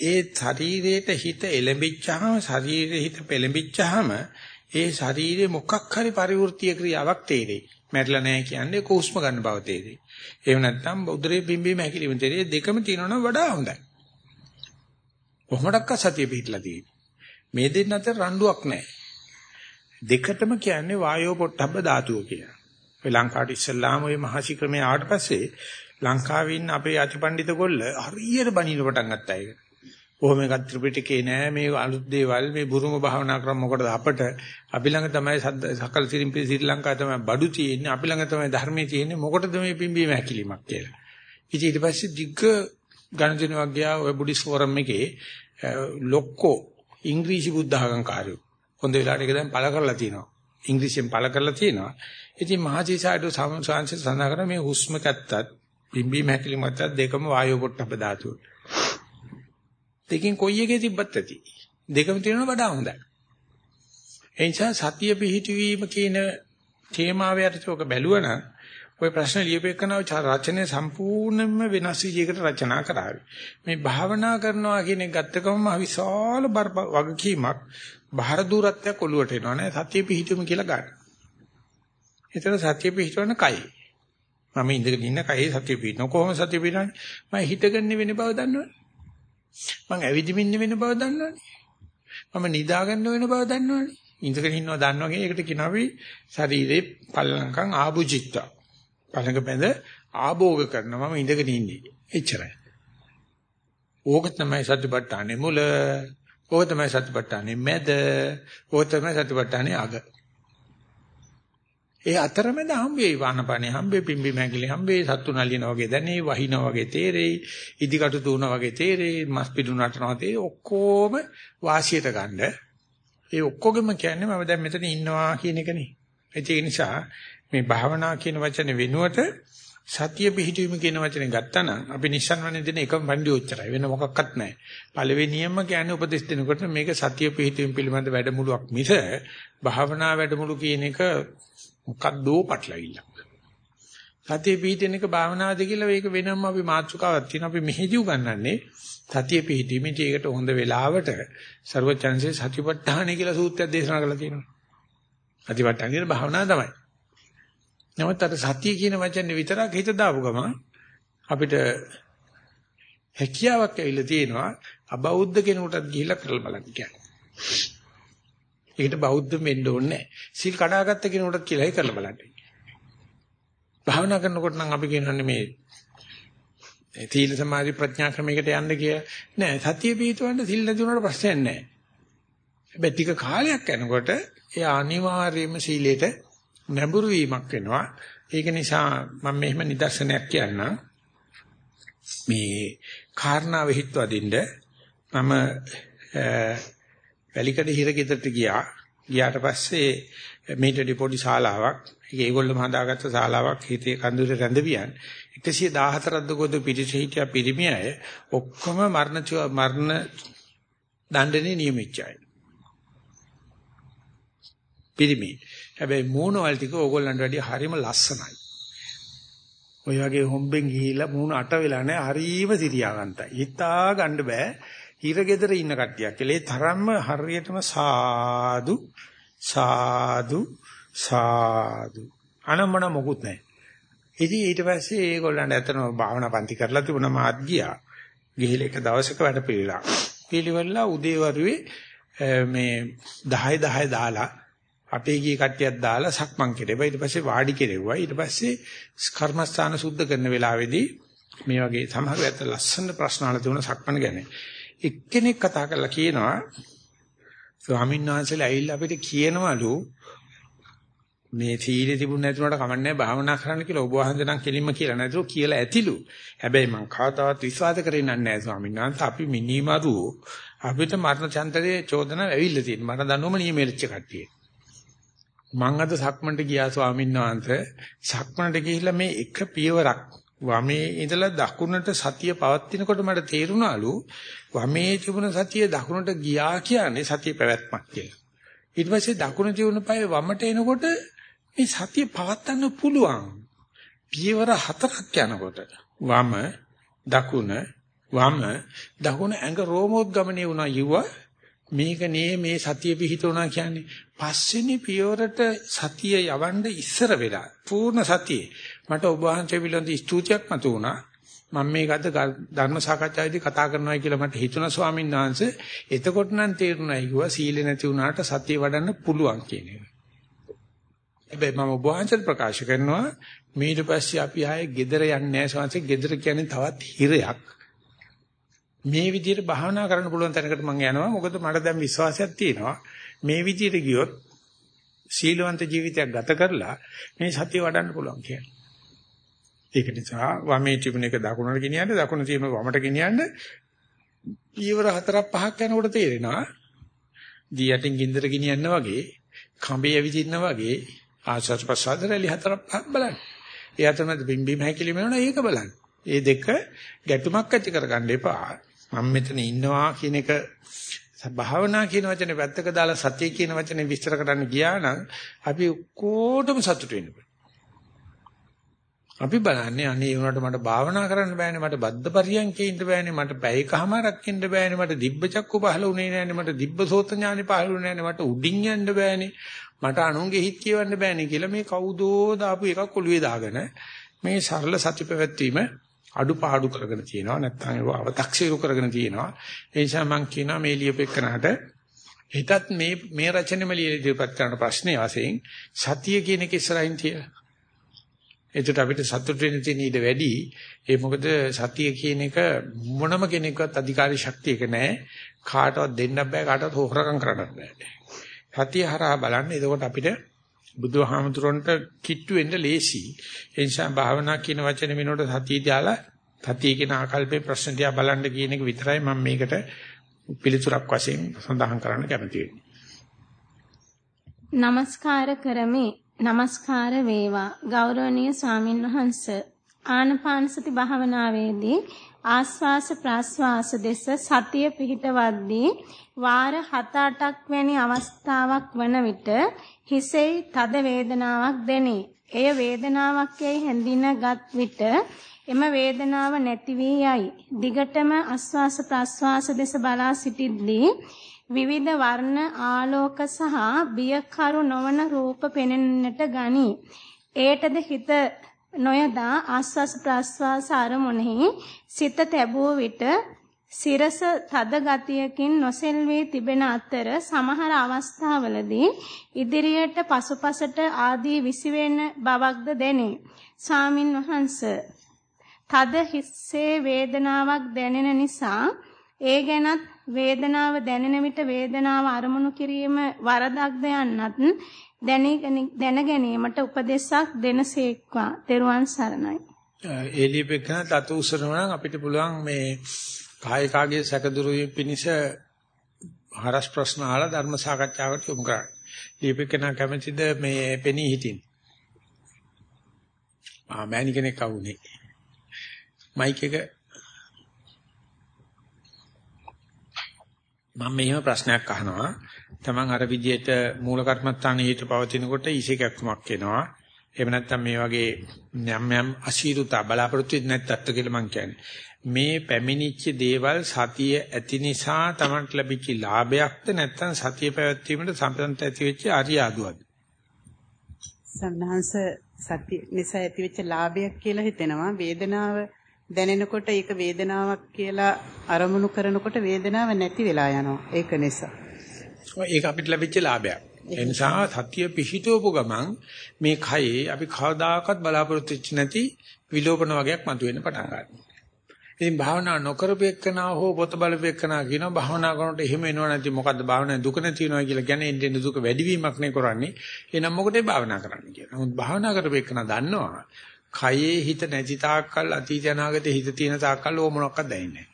ඒ ශරීරයට හිත එළඹිච්චාම ශරීරයේ හිත පෙළඹිච්චාම ඒ ශරීරයේ මොකක් හරි පරිවෘත්තීය ක්‍රියාවක් තේරෙයි. මැරිලා නැහැ කියන්නේ කොහොස්ම ගන්න බව තේරෙයි. එහෙම නැත්නම් උදරේ පිම්බීම හැකිලිම තේරෙයි. දෙකම තියෙනවනම් වඩා හොඳයි. කොහොමඩක්ක සතිය පිටලා තියෙන්නේ. මේ දෙන්න අතර රණ්ඩුවක් නැහැ. දෙකටම කියන්නේ වායෝ පොට්ටබ්බ ධාතුව කියලා. ඔය ලංකාවට ඉස්සල්ලාම ඔය මහසි ක්‍රමයේ ආවට පස්සේ ලංකාවේ ඉන්න අපේ අතිපණ්ඩිත ගොල්ල හරියට බණින පටන් ගත්තා ඒක. කොහොම එකක් ත්‍රිපිටකේ නෑ මේ අලුත් දේවල් මේ බුරුම භාවනා ක්‍රම මොකටද අපට අපි ළඟ තමයි සකල සිරිම්පි ශ්‍රී ලංකාව තමයි බඩු තියෙන්නේ අපි ළඟ තමයි ධර්මයේ තියෙන්නේ මොකටද මේ පිම්බීම හැකිලිමක් කියලා. ඉතින් ඊට පස්සේ දිග්ග ගණදිනුවක් ගියා ඔය බුද්දිස් ෆෝරම් එකේ ලොක්කෝ ඉංග්‍රීසි බුද්ධ ආගම් කාර්යෝ හොඳ වෙලාවට ඒක දැන් පළ කරලා තියෙනවා. ඉංග්‍රීසියෙන් පළ කරලා තියෙනවා. ඉතින් මහජීසාඩු සාංශ සඳහන් කරන මේ හුස්ම කැත්තත් පිම්බීම හැකිලිමත් දෙකම වායෝ පොට්ටබ ධාතුව දෙකෙන් කොයි එකේ තිබ්බත් ඇති? දෙකම තියෙනවා වඩා හොඳයි. එනිසා සතිය පිහිටවීම කියන තේමාව යටතේ ඔක බැලුවනම් ওই ප්‍රශ්න ලියපෙකනව රචනය සම්පූර්ණයෙන්ම වෙනස් විදිහකට රචනා කරાવી. මේ භාවනා කරනවා කියන එක ගත්ත ගමන්ම විශාල වගකීමක් බාහිර දුරත්වයක් ඔලුවට එනවා නේ සතිය පිහිටුම කියලා ගන්න. ඒතර සතිය පිහිටවන කයි. මම ඉඳගෙන ඉන්න කයි සතිය පිහිටන කොහොම සතිය පිහිටන්නේ? මම හිටගෙන වෙන බව දන්නවනේ. මම ඇවිදිමින් වෙන බව දන්නවනේ. මම නිදාගන්න වෙන බව දන්නවනේ. ඉඳගෙන ඉන්නවා දන්නවා කියන එකට කියනවා අපි ශරීරේ පල්ලංකම් ආභුජිත්වා පළඟ බැඳ ආභෝග කරනවා මම ඉඳගෙන ඉන්නේ. එච්චරයි. ඕක තමයි සතිපට්ඨානේ මුල. ඕක තමයි සතිපට්ඨානේ මැද. ඕක තමයි සතිපට්ඨානේ අග. ඒ අතරමැද හම්බෙයි වානපණේ හම්බෙයි පිම්බි මැගිලි හම්බෙයි සත්තු නලියන වගේ දැනේ වහිනා වගේ තේරෙයි ඉදිකටු දුවන වගේ තේරෙයි මස් පිටු නටනවා තේ ඔක්කොම වාසියට ගන්න ඒ ඔක්කොගෙම කියන්නේ මම දැන් මෙතන ඉන්නවා කියන එකනේ. ඒ නිසා මේ භාවනා කියන වචනේ වෙනුවට සතිය පිහිටීම කියන වචනේ ගත්තා නම් අපි නිස්සන්වනේ දෙන එකම පණ්ඩි උච්චරයි වෙන මොකක්වත් නැහැ. පළවෙනියම කියන්නේ උපදෙස් දෙනකොට මේක සතිය පිහිටීම පිළිබඳ වැඩමුළුවක් මිස භාවනා වැඩමුළු කියන එක මොකක්දෝ පටලවිල්ලක්. සතිය පිහිටින එක භාවනාවද කියලා මේක වෙනම අපි මාතෘකාවක් තියෙනවා. අපි මෙහෙදි උගන්වන්නේ සතිය පිහිටීමේ ඒකට හොඳ වෙලාවට ਸਰවචන්සේ සතිපට්ඨාන කියලා සූත්‍රයක් දේශනා කරලා තියෙනවා. සතිපට්ඨාන කියන භාවනාව තමයි. නමුත් අර සතිය කියන වචනේ විතරක් හිත දාපු ගමන් අපිට හැකියාවක් ඇවිල්ලා තියෙනවා අබෞද්ධ කෙනෙකුටත් ගිහිල්ලා කරලා බලන්න කියන්නේ. ඒකට බෞද්ධ වෙන්න ඕනේ නැහැ. සීල් කඩාගත්ත කෙනෙකුටත් කියලා ඒ කරලා බලන්න. භාවනා කරනකොට නම් අපි කියනන්නේ මේ තීල සමාධි ප්‍රඥා ක්‍රමයකට යන්න කියලා. නෑ සතිය පිටවන්න සිල් නැති වුණාට ප්‍රශ්නයක් නෑ. හැබැයි ටික කාලයක් යනකොට ඒ අනිවාර්යයෙන්ම සීලයට නැඹුරු වීමක් වෙනවා. ඒක නිසා මම මෙහෙම නිදර්ශනයක් කියන්නම්. මේ කාරණාව හිටවදින්න මම වැලිකඩ හිරගෙදරට ගියා. ගියාට පස්සේ මේටදී පොඩි ශාලාවක්. ඒක ඒගොල්ලෝම හදාගත්ත ශාලාවක් හිතේ කඳුරේ රැඳවියන්. 114ක් දකොද පිටිස හිටියා පිරිමි අය ඔක්කොම මරණ මරණ දඬනේ නියමිතයි. පිරිමි. හැබැයි මූණ වල ටික ඕගොල්ලන්ට වැඩිය හරිම ලස්සනයි. ඔය වගේ හොම්බෙන් ගිහිලා මූණ අට වෙලා නැහැ හරිම සිරියාවන්තයි. හිතා ගන්න බෑ. හිරගෙදර ඉන්න කට්ටියක් කියලා. ඒ තරම්ම හරියටම සාදු සාදු සාදු අනම්මන මොකුත් නැහැ. ඉතින් ඊට පස්සේ ඒගොල්ලන්ට ඇත්තම භාවනා පන්ති කරලා තිබුණා මාත් ගියා. ගිහිල්ලා එක දවසක වැඩ පිළිලා. පිළිවෙලලා උදේ වරුවේ මේ 10 10 දාලා අපේ ගිය කට්ටියක් දාලා සක්මන් කෙරෙව්වා. ඊට පස්සේ වාඩි කෙරෙව්වා. ඊට පස්සේ කර්මස්ථාන සුද්ධ කරන වෙලාවේදී මේ වගේ සමහර ඇත්ත ලස්සන ප්‍රශ්න අහලා තිබුණා සක්මන් ගැන. එක්කෙනෙක් කතා කරලා කියනවා ස්වාමීන් වහන්සේලා ඇවිල්ලා අපිට කියනවලු මේ සීලෙ තිබුණ නැතුනට කමන්නේ භාවනා කරන්න කියලා ඔබ වහන්සේ නම් කෙලින්ම කියලා නැතුව කියලා ඇතිලු. හැබැයි මං කවදාවත් විශ්වාස කරේ නැහැ ස්වාමීන් වහන්සේ අපි මිනිමරු අපිට මරණ චන්දරයේ චෝදනාව ඇවිල්ලා තියෙනවා. මරණ දඬුවම නියමෙච්ච කට්ටිය. මං අද සක්මන්ට ගියා ස්වාමීන් වහන්සේ සක්මන්ට ගිහිල්ලා මේ එක පියවරක් වමේ ඉඳලා දකුණට සතිය පවත්ිනකොට මට තේරුණාලු වමේ තිබුණ සතිය දකුණට ගියා කියන්නේ සතිය පැවැත්මක් කියලා. ඊට පස්සේ දකුණ තිබුණ පය වමට එනකොට මේ සතිය පවත්වන්න පුළුවන්. පියවර හතරක් යනකොට වම දකුණ වම දකුණ ඇඟ රෝමෝද්ගමණය වුණා යුවා මේක නේ මේ සතිය පිහිටුණා කියන්නේ. පස්වෙනි පියවරට සතිය යවන්න ඉස්සර වෙලා පූර්ණ සතියේ. මට ඔබ වහන්සේ පිළිබඳ ස්තුතියක් මතු වුණා මම මේක අද ධර්ම සාකච්ඡාවේදී කතා කරනවා කියලා මට හිතුණා ස්වාමීන් වහන්සේ. එතකොට නම් තේරුණා කිව්වා සීල නැති වුණාට සතිය වඩන්න පුළුවන් කියන එක. හැබැයි මම ඔබ වහන්සේට ප්‍රකාශ කරනවා ඊට පස්සේ අපි ආයේ gedara යන්නේ නැහැ ස්වාමීන් වහන්සේ. gedara කියන්නේ තවත් හිරයක්. මේ විදිහට භාවනා කරන්න පුළුවන් තැනකට මම යනවා. මොකද මට දැන් විශ්වාසයක් තියෙනවා. මේ විදිහට ගියොත් සීලවන්ත ජීවිතයක් ගත කරලා මේ සතිය වඩන්න පුළුවන් කියලා. ඒක නිසා වමේ තිබුණ එක දකුණට ගෙනියන්න දකුණ තියෙන වමට ගෙනියන්න පියවර හතරක් පහක් යනකොට තේරෙනවා දී යටින් ගින්දර ගෙනියන්න වගේ කඹේ ඇවිදින්න වගේ ආශ්වාස ප්‍රශ්වාස රැලි හතරක් පහක් බලන්න. ඒ අතරමැද බිම්බිම හැකිලිම වෙනවා ඒක බලන්න. ඒ දෙක ගැටුමක් ඇති කරගන්න එපා. මම මෙතන ඉන්නවා කියන එක භාවනා කියන වචනේ පැත්තක දාලා සතිය කියන වචනේ විස්තර කරන්න ගියා නම් අපි කොටම සතුටු වෙන්න අපි බලන්නේ අනේ ඒ වුණාට මට භාවනා කරන්න බෑනේ මට බද්ද පරියන්කේ ඉන්න බෑනේ මට පැයකමාරක් ඉන්න බෑනේ මට දිබ්බ චක්කු පහළ වුණේ නෑනේ මට දිබ්බ සෝත ඥානෙ පහළ වුණේ නෑනේ මට උඩින් යන්න බෑනේ මට අනුන්ගේ හිත් කියවන්න බෑනේ කියලා මේ කවුදෝ දාපු එකක් ඔළුවේ දාගෙන මේ සරල සති පැවැත්වීම අඩුපාඩු කරගෙන තියෙනවා. නැත්නම් ඒව අව탁සීරු කරගෙන තියෙනවා. ඒ නිසා මම කියනවා මේ ලියපෙකනට හිතත් මේ මේ රචනෙම ලියලා කරන ප්‍රශ්නේ වශයෙන් සතිය කියන එක ඉස්සරහින් තියලා එතකොට අපිට සතුට වෙන්න තියෙන ඊට වැඩි ඒ මොකද සතිය කියන එක මොනම කෙනෙක්වත් අධිකාරී ශක්තියක නැහැ කාටවත් දෙන්න බෑ කාටවත් හොරකම් කරන්න බෑ. සතිය හරහා බලන්න. එතකොට අපිට බුදුහාමුදුරන්ට කිට්ටු වෙන්න ලේසි. ඒ නිසා භාවනා කියන වචනේ මිනෝට සතිය දාලා සතිය කියන ආකල්පේ ප්‍රශ්න තියා බලන්න කියන එක විතරයි මම මේකට පිළිතුරක් වශයෙන් සඳහන් කරන්න කැමති වෙන්නේ. নমස්කාර කරමි. নমස්කාර වේවා. ගෞරවනීය ස්වාමින්වහන්සේ ආනපාන සති භාවනාවේදී ආස්වාස ප්‍රාස්වාස දෙස සතිය පිහිටවද්දී වාර 7-8ක් වැනි අවස්ථාවක් වන විට හිසෙහි තද වේදනාවක් දැනේ. එය වේදනාවක් යයි හැඳිනගත් විට එම වේදනාව නැති වී යයි. දිගටම ආස්වාස ප්‍රාස්වාස දෙස බලා සිටිද්දී විවිධ වර්ණ ආලෝක සහ බියකරු නොවන රූප පෙනෙන්නට ගනී. ඒටද හිත නොයදා ආස්වාස ප්‍රාස්වාස අරමුණෙහි සිත තැබුව විට සිරස තද ගතියකින් නොසෙල්වී තිබෙන අතර සමහර අවස්ථාවලදී ඉදිරියට පසුපසට ආදී විසිවෙන බවක්ද දැනේ. ස්වාමින් වහන්සේ තද හිස්සේ වේදනාවක් දැනෙන නිසා ඒ ගැනත් වේදනාව දැනෙන විට වේදනාව අරමුණු කිරීම වරදක්ද යන්නත් දැන ගැනීමට උපදෙසක් දෙනසේක්වා. තෙරුවන් සරණයි. එළියපෙකන තත උසරනවා නම් අපිට පුළුවන් මේ කායිකාගේ සැකදුරු පිනිස හරස් ප්‍රශ්න අහලා ධර්ම සාකච්ඡාවකට යොමු කරන්න. ඊපෙකන කැමැතිද මේ පෙනී හිටින්. ආ මෑණි කෙනෙක් ආවුනේ. මයික් එක මම මෙහෙම ප්‍රශ්නයක් අහනවා. Taman අර විදියට මූල කර්මත්තානේ හිත පවතිනකොට ඊසේකක්මක් එනවා. එහෙම නැත්නම් මේ වගේ යම් යම් අශීරුතා බලාපොරොත්තු වෙන්නේ නැත්තත් කියලා මම කියන්නේ. මේ පැමිණිච්ච දේවල් සතිය ඇති නිසා Tamanට ලැබිච්ච ලාභයක්ද නැත්නම් සතිය පැවැත්වීමට සම්පතන්ත ඇති වෙච්ච අරියාදුවද? සම්හංශ සතිය නිසා ඇතිවෙච්ච ලාභයක් කියලා හිතෙනවා වේදනාව දැනෙනකොට ඒක වේදනාවක් කියලා අරමුණු කරනකොට වේදනාව නැති වෙලා යනවා. ඒක නිසා. ඒක අපිට ලැබිච්ච ලාභයක්. ඒ නිසා සතිය පිහිටවපු ගමන් මේ කයේ අපි කවදාකවත් බලාපොරොත්තු වෙච්ච නැති විලෝපන වගේක් මතුවෙන්න පටන් ගන්නවා. ඉතින් භාවනා නොකරපු එක්කනා හෝ පොත බලපු එක්කනා කියනවා භාවනා කරනකොට එහෙම එනව නැති මොකද්ද භාවනාවේ දුක නැති වෙනවා කියලා කියන්නේ එන්නේ දුක වැඩිවීමක් නේ කරන්නේ. එහෙනම් මොකටද භාවනා කරන්නේ කියලා. නමුත් භාවනා කරපු එක්කනා දන්නවා කයේ හිත නැති තාක්කල් අතීත අනාගතේ හිත තියෙන තාක්කල් ඕ මොනක්වත් දැනෙන්නේ නැහැ.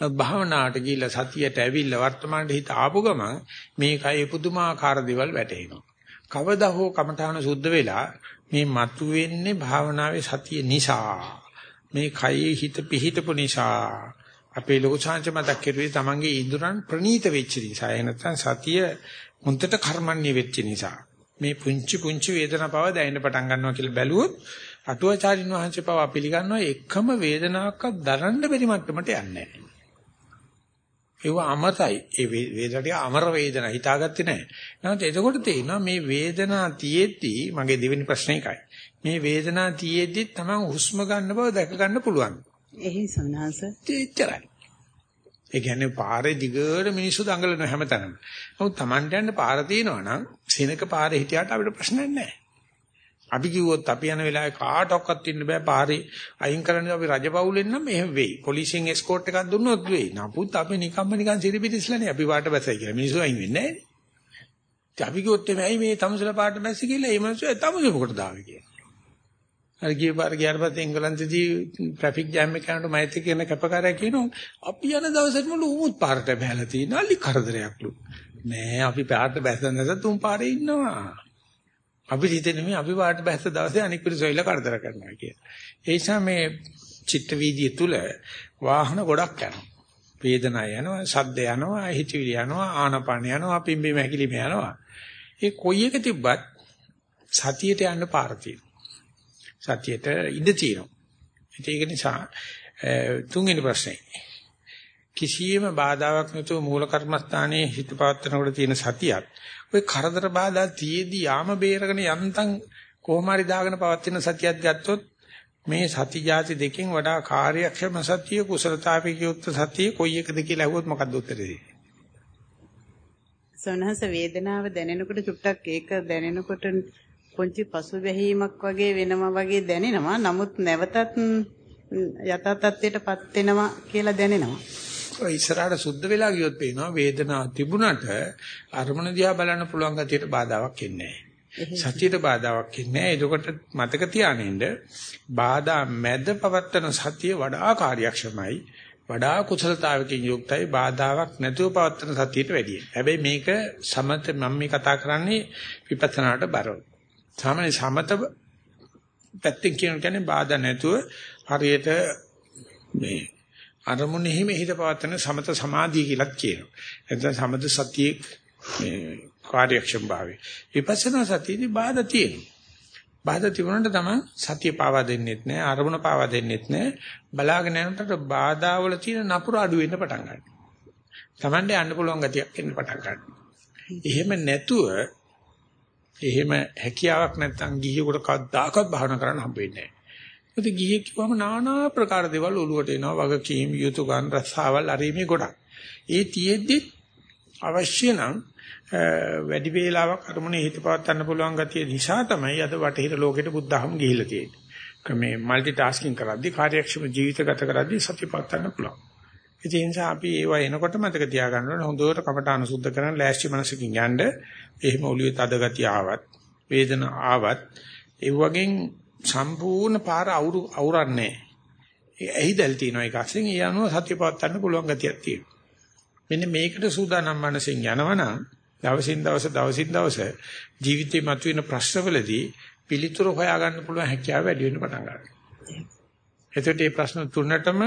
භාවනාවට ගිහිල්ලා සතියට ඇවිල්ලා වර්තමානයේ හිත ආපු ගමන් මේ කයේ පුදුමාකාර දේවල් වැටෙනවා. කවදා හෝ කමඨාන සුද්ධ වෙලා මේ මතුවෙන්නේ භාවනාවේ සතිය නිසා. මේ කයේ හිත පිහිටපු නිසා. අපේ ලෝක chance මතක් කරුවේ තමන්ගේ ඉඳුරන් ප්‍රනීත වෙච්ච නිසා. එහෙ නැත්නම් සතිය මුන්ටට කර්මන්නේ වෙච්ච නිසා. මේ පුංචි පුංචි වේදනා පව දැනෙන්න පටන් ගන්නවා කියලා බැලුවොත් අටුවාචාරින් වහන්සේ පව පිළිගන්නවා එකම වේදනාවක්වත් දරන්න බැරි මට්ටමට යන්නේ නැහැ. ඒව අමතයි. ඒ වේදනාවට අමර වේදනා හිතාගත්තේ නැහැ. නමුත් එතකොට තේිනවා මේ වේදනා තියෙද්දි මගේ දෙවෙනි ප්‍රශ්නේ එකයි. මේ වේදනා තියෙද්දි තමයි හුස්ම ගන්න බව දැක ගන්න පුළුවන්. එහි සනහස. එච්චරයි. ඒ කියන්නේ පාරේ දිගට මිනිස්සු දඟලන හැමතැනම. නමුත් Tamanට යන්න පාර තියෙනවා නම් සෙනක පාරේ හිටියට අපිට ප්‍රශ්නයක් නැහැ. අපි කිව්වොත් අපි යන වෙලාවේ කාටවත් ඉන්න බෑ පාරේ අයින් කරන්න අපි රජපෞලෙන් නම් එහෙම වෙයි. පොලිසියෙන් එස්කෝට් එකක් දුන්නොත් වෙයි. නමුත් අපි නිකම්ම නිකන් සිරිපිටිස්ලානේ අපි වාට බැසයි කියලා. මිනිස්සු අයින් වෙන්නේ නැහැ. අපි කිව්වොත් එමේ මේ තමුසල පාට බැසි කියලා ඒ මිනිස්සු තමුසල මොකටද ආවේ කියලා. අර ගිය පාර ගියාට පස්සේ එංගලන්තදී ට්‍රැෆික් ජෑම් එක යනකොට මෛත් කියන කැපකාරයා කියනවා අපි යන දවසට මුළු උමුත් පාරට බහැලා තියෙනවා අලි කරදරයක්ලු. නෑ අපි පාරට බැස්ස නැත තුන් පාරේ ඉන්නවා. අපි හිතන්නේ මේ අපි පාරට බැස්ස දවසේ අනික් පිරිසොයිල කරදර කරනවා කියලා. ඒ නිසා මේ චිත්ත වීදිය තුල වාහන ගොඩක් යනවා. වේදනාව යනවා, ශබ්ද යනවා, හිතවිලි යනවා, ආනපන යනවා, පිම්බීම හැකිලිම යනවා. ඒ කොයි එක තිබ්බත් සතියට යන්න පාර සතියට ඉඳ තියෙනවා. ඒක නිසා තුන්වෙනි ප්‍රශ්නේ කිසියම් බාධාවක් නැතුව මූල කර්මස්ථානයේ හිත පවත්වනකොට තියෙන සතියත් ඔය කරදර බාධා තියේදී යාම බේරගෙන යන්තම් කොහොම හරි දාගෙන පවත්වන සතියක් ගත්තොත් මේ සති જાති දෙකෙන් වඩා කාර්යක්ෂම සතිය කුසලතාවයේ යුක්ත සතිය කොයි එකද කියලා අහුවොත් මොකක්ද උත්තරේ දෙන්නේ? සනහස වේදනාව දැනෙනකොට චුට්ටක් ඒක දැනෙනකොට පොන්චි පසුබැහිමක් වගේ වෙනවා වගේ දැනෙනවා. නමුත් නැවතත් යථා තත්ත්වයටපත් වෙනවා කියලා දැනෙනවා. ඉස්සරහට සුද්ධ වෙලා ගියොත් පේනවා වේදනාව තිබුණට අරමුණ දිහා බලන්න පුළුවන් ගතියට බාධාවක් එන්නේ නැහැ. සතියට බාධාවක් ඉන්නේ නැහැ. එතකොට මතක තියාගන්න බාධා මැද පවත්තන සතිය වඩා කාර්යක්ෂමයි. වඩා කුසලතාවකින් යුක්තයි බාධාවක් නැතුව පවත්වන සතියට වැඩිය. හැබැයි මේක සමත මම මේ කතා කරන්නේ විපස්සනාට බරව. සාමාන්‍ය සමත පැත්තෙන් කියන කියන්නේ බාධා නැතුව හරියට මේ අරමුණෙහිම හිත පවත්වන සමත සමාධිය කියලාත් කියනවා. එතන සමත සතියේ මේ කාර්යක්ෂම භාවය. විපස්සනා සතියේදී බාධා තියෙනවා. බාධා තිබුණාට තමයි සතිය පාවා දෙන්නෙත් නෑ අරමුණ පාවා දෙන්නෙත් නෑ බලාගෙන යනකොට බාධා වල තියෙන නපුර අඩු වෙන්න පටන් ගන්නවා. Tamande යන්න පුළුවන් ගතියක් එන්න පටන් ගන්නවා. එහෙම නැතුව එහෙම හැකියාවක් නැත්නම් ගිහියෙකුට කවදාකවත් භාවනා කරන්න හම්බ වෙන්නේ නෑ. මොකද ගිහි කිව්වම নানা ප්‍රකාර දේවල් ඔලුවට එනවා වගකීම් යුතුයකම් රසාවල් අරීමේ ගොඩක්. ඒ තියෙද්දි අවශ්‍ය නම් වැඩි වේලාවක් අරමුණේ හිත පවත්වන්න පුළුවන් ගතිය නිසා තමයි අද බටහිර ලෝකෙට බුද්ධහම ගිහිල්ලා තියෙන්නේ. මේ মালටි ටාස්කින් කරද්දී කාර්යක්ෂම ජීවිත ගත කරද්දී සතිය පවත්වන්න පුළුවන්. ඒ නිසා අපි ඒවා එනකොට මතක තියාගන්න ඕනේ හොඳට කමටහන සුද්ධ කරන් ලෑස්ති මනසකින් යන්න. එහෙම ඔළුවේ තද ගතිය ආවත් වේදන ආවත් ඒ වගේ සම්පූර්ණ පාර අවුරු අවුරන්නේ ඒ ඇහිදල් තියෙන එක අස්සෙන් ඒ අනුව සතිය පවත්වන්න පුළුවන් ගතියක් තියෙනවා. මෙන්න මේකට සූදානම් මනසෙන් යනවනම් දවසින් දවස දවසින් දවස ජීවිතේ මතුවෙන ප්‍රශ්නවලදී පිළිතුරු හොයාගන්න පුළුවන් හැකියාව වැඩි වෙන්න පටන් ගන්නවා. එතකොට මේ ප්‍රශ්න තුනටම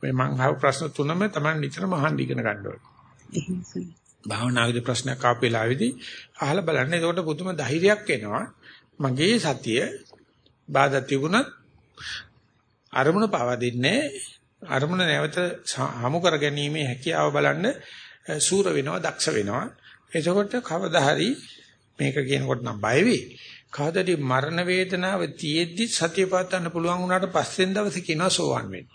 මේ මං අහපු ප්‍රශ්න තුනම තමයි නිතරම අහන්න ඉගෙන ගන්න ඕනේ. භාවනාවේදී ප්‍රශ්නයක් ආපු වෙලාවේදී අහලා බලන්න. එතකොට පුදුම ධෛර්යයක් එනවා. මගේ සතිය බාධා තිබුණත් අරමුණ පාවා දෙන්නේ අරමුණ නැවත හමු කර ගැනීමේ හැකියාව බලන්න සූර වෙනවා දක්ෂ වෙනවා. එතකොට කවදා හරි මේක කියනකොට නම් බය වෙයි. කවදාද මරණ වේදනාව තියෙද්දි සතිය පාත්තන්න පුළුවන් වුණාට පස්සෙන් දවසේ කියනවා සෝවන් වෙන්න.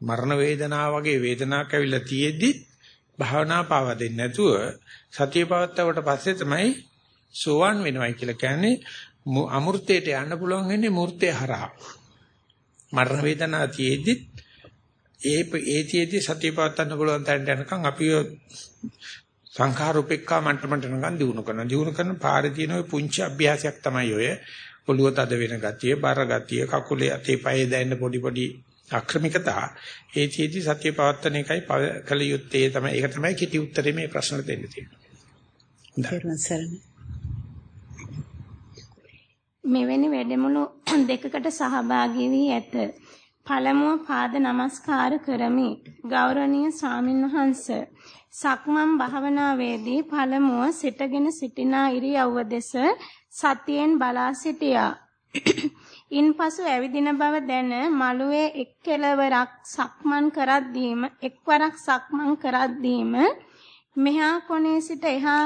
මරණ වේදනාව වගේ වේදනාවක් ඇවිල්ලා තියෙද්දි භාවනා පාවා දෙන්නේ නැතුව සතිය පවත්තවට පස්සේ තමයි සෝවන් වෙනවයි කියලා කියන්නේ. අමෘතයට යන්න පුළුවන් වෙන්නේ මූර්තය හරහා මරණ වේදනාව තියෙද්දි ඒ ඒතියෙදි සතිය පවත්වන්න පුළුවන් තැනට යනකම් අපි සංඛාර උපේක්ඛා මට්ටමට යනකම් දිනු කරනවා. දිනු කරන පාරේ තියෙන ওই පුංචි අභ්‍යාසයක් තමයි ඔය ඔළුව තද වෙන ගතිය, බර ගතිය, කකුලේ අතේ පයේ දැනෙන පොඩි පොඩි අක්‍රමිකතා. ඒතියෙදි සතිය පවත්වන එකයි කල යුත්තේ තමයි. ඒක තමයි කිටි උත්තරේ මේ ප්‍රශ්නට දෙන්න තියෙන්නේ. මෙවැනි වැඩමුළු දෙකකට සහභාගී වී ඇත. පළමුව පාද නමස්කාර කරමි. ගෞරවනීය ස්වාමින්වහන්ස සක්මන් භාවනාවේදී පළමුව සිටගෙන සිටිනා ඉරියව්ව දෙස සතියෙන් බලා සිටියා. ඉන්පසු ඇවිදින බව දැන මළුවේ එක් කෙළවරක් සක්මන් කරද්දීම එක්වරක් සක්මන් කරද්දීම මෙහා කොනේ සිට එහා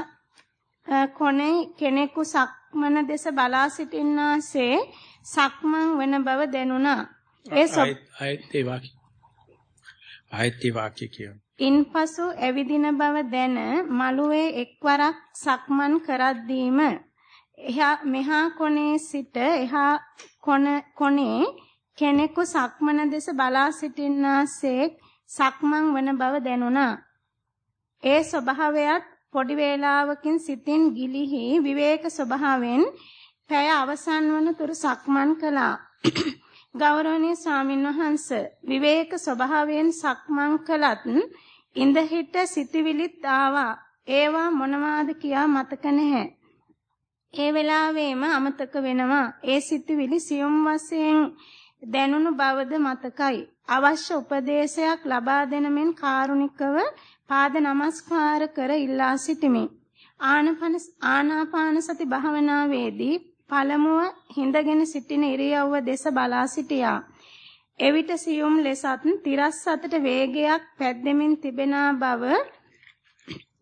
කොනේ කෙනෙකු සක්මන දෙස බලා සිටින්නාසේ සක්මන් වන බව දැනුණා. ඒ ආයත් ඒ වාක්‍ය ආයත් ඒ වාක්‍ය කියන ඉන්පසු ඇවිදින බව දැන මළුවේ එක්වරක් සක්මන් කරද්දීම එහා මෙහා කොනේ සිට එහා කොන කොනේ කෙනෙකු සක්මන දෙස බලා සිටින්නාසේ සක්මන් වන බව දැනුණා. ඒ ස්වභාවයත් පොඩි වේලාවකින් සිතින් ගිලිහි විවේක ස්වභාවයෙන් පැය අවසන් වන තුරු සක්මන් කළා. ගෞරවනීය ස්වාමින්වහන්ස විවේක ස්වභාවයෙන් සක්මන් කළත් ඉඳ හිට සිතවිලිත් ආවා. ඒවා මොනවාද කියා මතක නැහැ. ඒ වෙලාවෙම අමතක වෙනවා. ඒ සිතවිලි සියුම් වශයෙන් දැනුණු බවද මතකයි. අවශ්‍ය උපදේශයක් ලබා දෙන මෙන් කාරුණිකව පාද නමස්කාර කර ඉල්ලා සිටිමි ආනපන ආනාපාන සති භාවනාවේදී පළමුව හිඳගෙන සිටින ඉරියව්ව දෙස බලා සිටියා. එවිට සියුම් ලෙසත් තිරස් අතට වේගයක් පැද්දෙමින් තිබෙන බව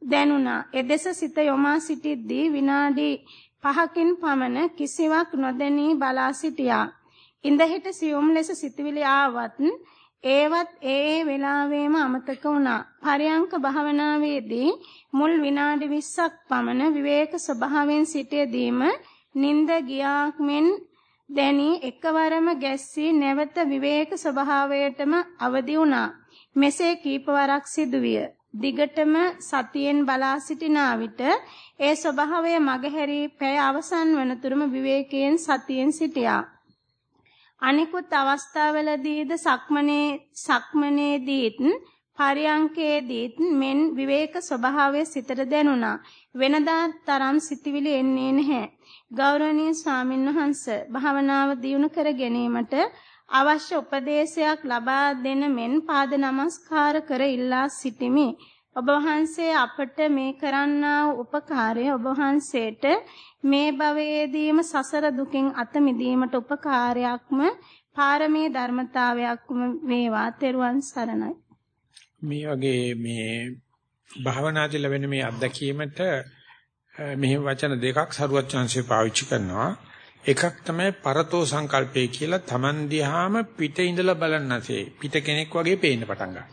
දැනුණා. එදෙස සිත යොමා සිටිද්දී විනාඩි 5කින් පමණ කිසිවක් නොදැනී බලා සිටියා. ඉඳහිට සියුම් ලෙස සිතවිලි ආවත් ඒවත් ඒ ඒ වෙලාවෙම අමතක වුණා. පරයන්ක භාවනාවේදී මුල් විනාඩි 20ක් පමණ විවේක ස්වභාවයෙන් සිටියදීම නිନ୍ଦ ගියාක් මෙන් දැනි එකවරම ගැස්සී නැවත විවේක ස්වභාවයටම අවදි වුණා. මෙසේ කීපවරක් සිදුවිය. දිගටම සතියෙන් බලා සිටින විට ඒ ස්වභාවය මගහැරී පැය අවසන් වනතුරුම විවේකයෙන් සතියෙන් සිටියා. අනිකුත් අවස්ථාවලදීද සක්මනේ සක්මනේදීත් පරියංකේදීත් මෙන් විවේක ස්වභාවය සිතට දැනුණා. වෙනදා තරම් සිතවිලි එන්නේ නැහැ. ගෞරවනීය ස්වාමින්වහන්ස භාවනාව දියුණු කර ගැනීමට අවශ්‍ය උපදේශයක් ලබා දෙන මෙන් පාද නමස්කාර කර ඉල්ලා සිටිමි. ඔබ වහන්සේ අපට මේ කරන්නා වූ උපකාරය ඔබ වහන්සේට මේ භවයේදීම සසර දුකින් අත මිදීමට උපකාරයක්ම පාරමී ධර්මතාවයක්ම වේවා. තෙරුවන් සරණයි. මේ වගේ මේ භාවනාදී ලැබෙන මේ අත්දැකීමට මෙහි වචන දෙකක් සරුවත් chance පාවිච්චි කරනවා. එකක් තමයි පරතෝ සංකල්පය කියලා Taman දිහාම පිට ඉඳලා බලන්නසේ පිට කෙනෙක් වගේ පේන්න පටන් ගන්නවා.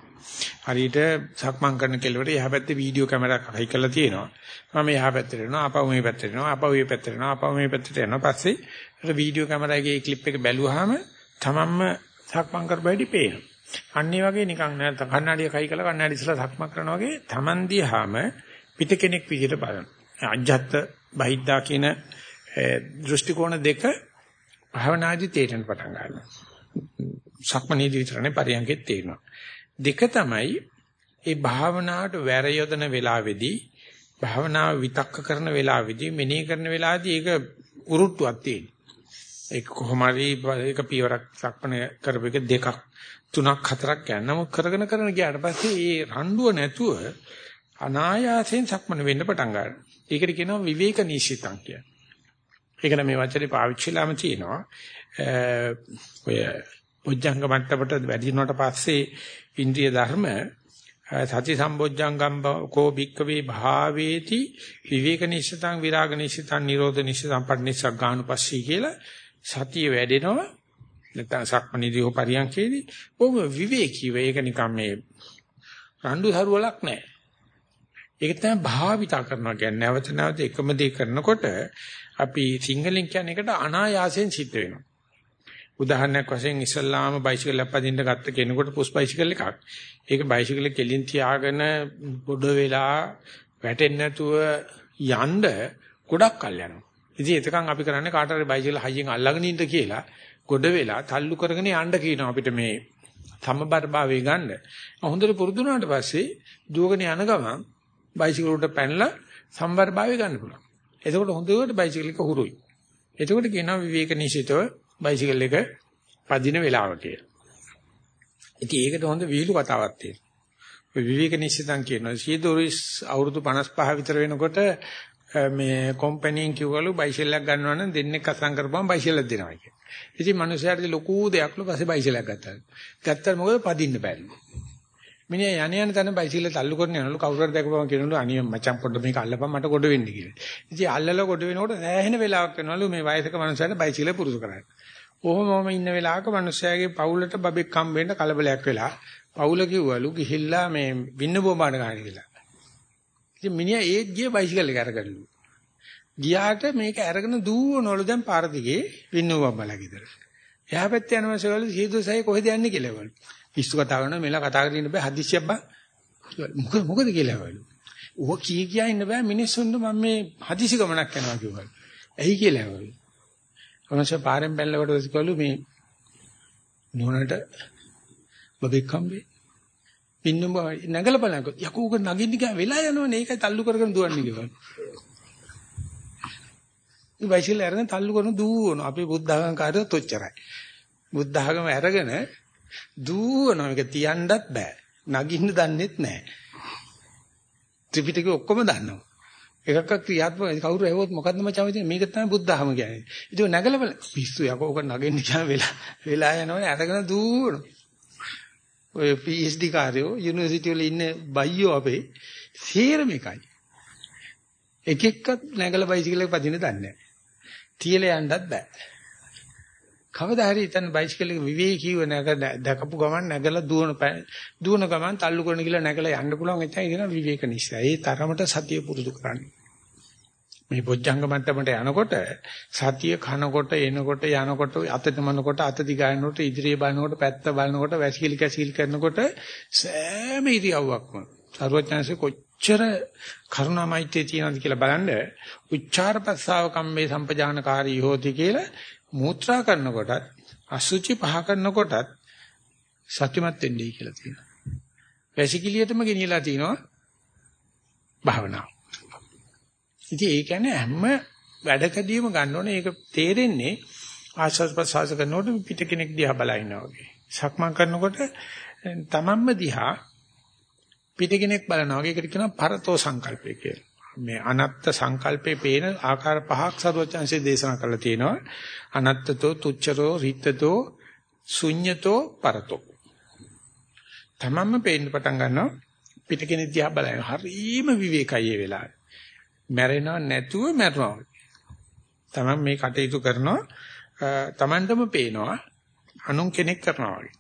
හරියට සක්මන් කරන කෙලවර එහා පැත්තේ වීඩියෝ කැමරාවක් හයි කරලා තියෙනවා. මම එහා පැත්තට යනවා, ආපහු මේ පැත්තට යනවා, ආපහු මේ පැත්තට යනවා, ආපහු මේ පැත්තට යනවා. පස්සේ අර වීඩියෝ කැමරාවේ ක්ලිප් එක බැලුවාම තමන්ම සක්මන් කරපැඩි පේනවා. අන්න ඒ වගේ නිකන් නැත්නම් කන්නඩිය කයි කරලා කන්නඩිය ඉස්සලා සක්මන් කරනවා වගේ තමන් දිහාම පිට කෙනෙක් විදිහට බලනවා. අජ්ජත් බහිද්දා කියන දෘෂ්ටි කෝණ දෙක භවනාදී තේරෙන පටන් ගන්නවා. සක්මනේදී විතරනේ පරියන්කෙත් තේරෙනවා. දෙක තමයි ඒ භාවනාවට වැර යොදන වෙලාවේදී භාවනාව විතක්ක කරන වෙලාවේදී මෙනෙහි කරන වෙලාවේදී ඒක උරුට්ටුවක් තියෙන. ඒක කොහොම හරි ඒක පියවරක් සක්මන කරපු එක දෙකක් තුනක් හතරක් යන නමුත් කරගෙන කරගෙන ගියාට පස්සේ ඒ රණ්ඩුව නැතුව අනායාසයෙන් සක්මන වෙන්න පටන් ගන්නවා. ඒකට කියනවා විවේක නිශ්චිතං කියලා. ඒකට මේ වචනේ පාවිච්චිලාම තියෙනවා. ඔය බොජ්ජංග මට්ටමට වැඩිනකොට පස්සේ ඉන්ද්‍රිය ධර්ම සති සම්බොජ්ජංගම් කෝ භික්කවේ භාවේති විවේක නිශ්චිතං විරාග නිශ්චිතං නිරෝධ නිශ්චිතං පටිනිස්සග්ගානුපස්සී කියලා සතිය වැඩෙනවා නැත්නම් සක්මණේදී හෝ පරියන්කේදී බොහොම විවේකීව ඒක නිකම් මේ රණ්ඩු සරුවලක් නැහැ. ඒක තමයි භාවිතා කරනවා කියන්නේ නැවත නැවත එකම දේ කරනකොට අපි සිංහලෙන් කියන එකට අනායාසයෙන් සිද්ධ වෙනවා. උදාහරණයක් වශයෙන් ඉස්සල්ලාම බයිසිකල් අපදින්න ගත්ත කෙනෙකුට පුස් බයිසිකල් එකක්. ඒක බයිසිකල් කෙලින් තියාගෙන පොඩ වෙලා වැටෙන්නේ නැතුව යන්න ගොඩක් කල් යනවා. ඉතින් එතකන් අපි කරන්නේ කාට හරි බයිසිකල් හයියෙන් අල්ලගෙන ඉන්න කියලා ගොඩ වෙලා තල්ලු කරගෙන යන්න කියනවා අපිට මේ සමබරභාවය ගන්න. හොඳට පුරුදු වුණාට පස්සේ දුවගෙන යන ගමන් බයිසිකල් උඩ පැනලා සමබරභාවය ගන්න පුළුවන්. එතකොට හොඳට බයිසිකල් එක හුරුයි. එතකොට කියනවා විවේක නිශිතව බයිසිකල් එක පදින වෙලාව කියලා. ඉතින් ඒකට හොඳ විහිළු කතාවක් තියෙනවා. ඔය විවේක නිශ්චිතං කියනවා. සීදොරිස් අවුරුදු 55 විතර වෙනකොට මේ කම්පැනිෙන් කිව්වලු බයිසිකල් එකක් ගන්නවා නම් දෙන්නෙක් අසං කරපුවම බයිසිකල් එකක් දෙනවා කියලා. ඉතින් මිනිස්සුන්ට ලොකු දෙයක්ලු පස්සේ බයිසිකල් එකක් ගත්තා. ගත්තාම මොකද පදින්න බැරිලු. මිනිහා යණ යන තැන බයිසිකල් තල්ලු කරන යනලු කවුරු හරි දැකපුවම කියනලු අනිය මචං පොඩ්ඩ මේක අල්ලපන් මට කොට වෙන්න කියලා. ඉතින් අල්ලලා කොට වෙනකොට සෑහෙන වෙලාවක් යනවලු මේ වයසක මනුස්සයන්ට බයිසිකල් පුරුදු කරන්නේ. කොහොමම ඉන්න වෙලාවක මිනිස්සයාගේ පවුලට බබෙක් හම් වෙන්න කලබලයක් වෙලා පවුල කිව්වලු ගිහිල්ලා මේ වින්න බෝම්බාන ගන්න කියලා. ඉතින් මිනිහා ඒත් ගිය බයිසිකල් එක අරගන්නලු. ගියාට මේක අරගෙන දුවනවලු දැන් පාර දිගේ වින්න බෝම්බලා ගෙදර. එහා පැත්තේ යනවසවලු සීදුසයි කොහෙද යන්නේ කියලා වළු. පිස්සු කතා කරනවා මෙලා කතා කරගෙන ඉන්න බෑ හදිස්සියක් බා. මොකද මොකද කියලා වළු. ඌ කී කියා ඉන්න බෑ මිනිස්සුන්ට මම මේ හදිසි ගමනක් යනවා කිව්වලු. ඇයි කියලා වළු. අවශ්‍ය පාරෙන් බැලනකොට විසිකලු මේ නෝනට බබෙක් හම්බේ. පින්නුම නැගල බලනකො යකෝ උක නගින්න ගියා වෙලා යනවනේ ඒකයි තල්ලු කරගෙන දුවන්නේ කියලා. මේ බයිසිකල් අරගෙන තල්ලු කරන දුවන අපේ බුද්ධ ආගම කාර්යයත් ඔච්චරයි. බුද්ධ ආගම අරගෙන දුවන මේක තියන්නත් බෑ. නගින්න දන්නෙත් නෑ. ත්‍රිපිටකේ ඔක්කොම දන්නවා. එකක්වත් ක්‍රියාත්මක කවුරු ඇහුවොත් මොකද්ද මචං ඉතින් මේක තමයි බුද්ධ ධර්ම කියන්නේ. ඉතින් නැගලා බල පිස්සු යකෝ ඔක නගෙන්න කියන වෙලා වෙලා යනවනේ අරගෙන දුවන. ඔය PhD කාර්යෝ යුනිවර්සිටි වල ඉන්න බයියෝ අපේ සේරම එකයි. එක එක්කත් නැගලා බයිසිකල් එක පදින්න දන්නේ නැහැ. තියලා යන්නත් බෑ. කවදා හරි ඉතින් බයිසිකල් එක විවේකීව නැග දැකපු ගමන් නැගලා දුවන දුවන ගමන් තල්ලු කරන කියලා නැගලා යන්න පුළුවන් එතන කියන විවේක නිසා. ඒ තරමට සතිය පුරුදු කරන්නේ. මේ බොජ්ජංග මට්ටමට යනකොට සතිය කනකොට එනකොට යනකොට අතට මනකොට අත දිගායනකොට ඉදිරිය බලනකොට පැත්ත බලනකොට වැසිකිලි කැසිකිලි කරනකොට සෑම ඉරියව්වක්ම සර්වඥාන්සේ කොච්චර කරුණාමයිත්‍යය තියනවද කියලා බලන්න උච්චාරපස්සාව කම්මේ සම්පජානකාරී හෝති කියලා මූත්‍රා කරනකොටත් අසුචි පහ කරනකොටත් සත්‍යමත් වෙන්නයි කියලා තියෙනවා. වැසිකිළියටම ගෙනියලා තිනවා භාවනාව. ඉතින් ඒ කියන්නේ හැම වැඩකදීම ගන්න ඕනේ ඒක තේරෙන්නේ ආශස් ප්‍රසවාස කරනකොට පිට කෙනෙක් දිහා බලා ඉන්නවා වගේ. සක්මන් කරනකොට තමන්ම දිහා පිට කෙනෙක් බලනවා වගේ. ඒකට කියනවා පරතෝ සංකල්පය කියලා. මේ අනත්ත් සංකල්පේ පේන ආකාර පහක් සරුවචන්සේ දේශනා කරලා තියෙනවා. අනත්තතෝ තුච්චරෝ රිත්තතෝ ශුඤ්ඤතෝ පරතෝ. තමන්ම පේන්න පටන් ගන්නවා පිට කෙනෙක් දිහා බලන හරීම විවේකයි ඒ වෙලාවේ. මැරෙනව නැතුව මැරනවා. තමන් මේ කටයුතු කරනවා තමන්ටම පේනවා අනුන් කෙනෙක් කරනවා වගේ.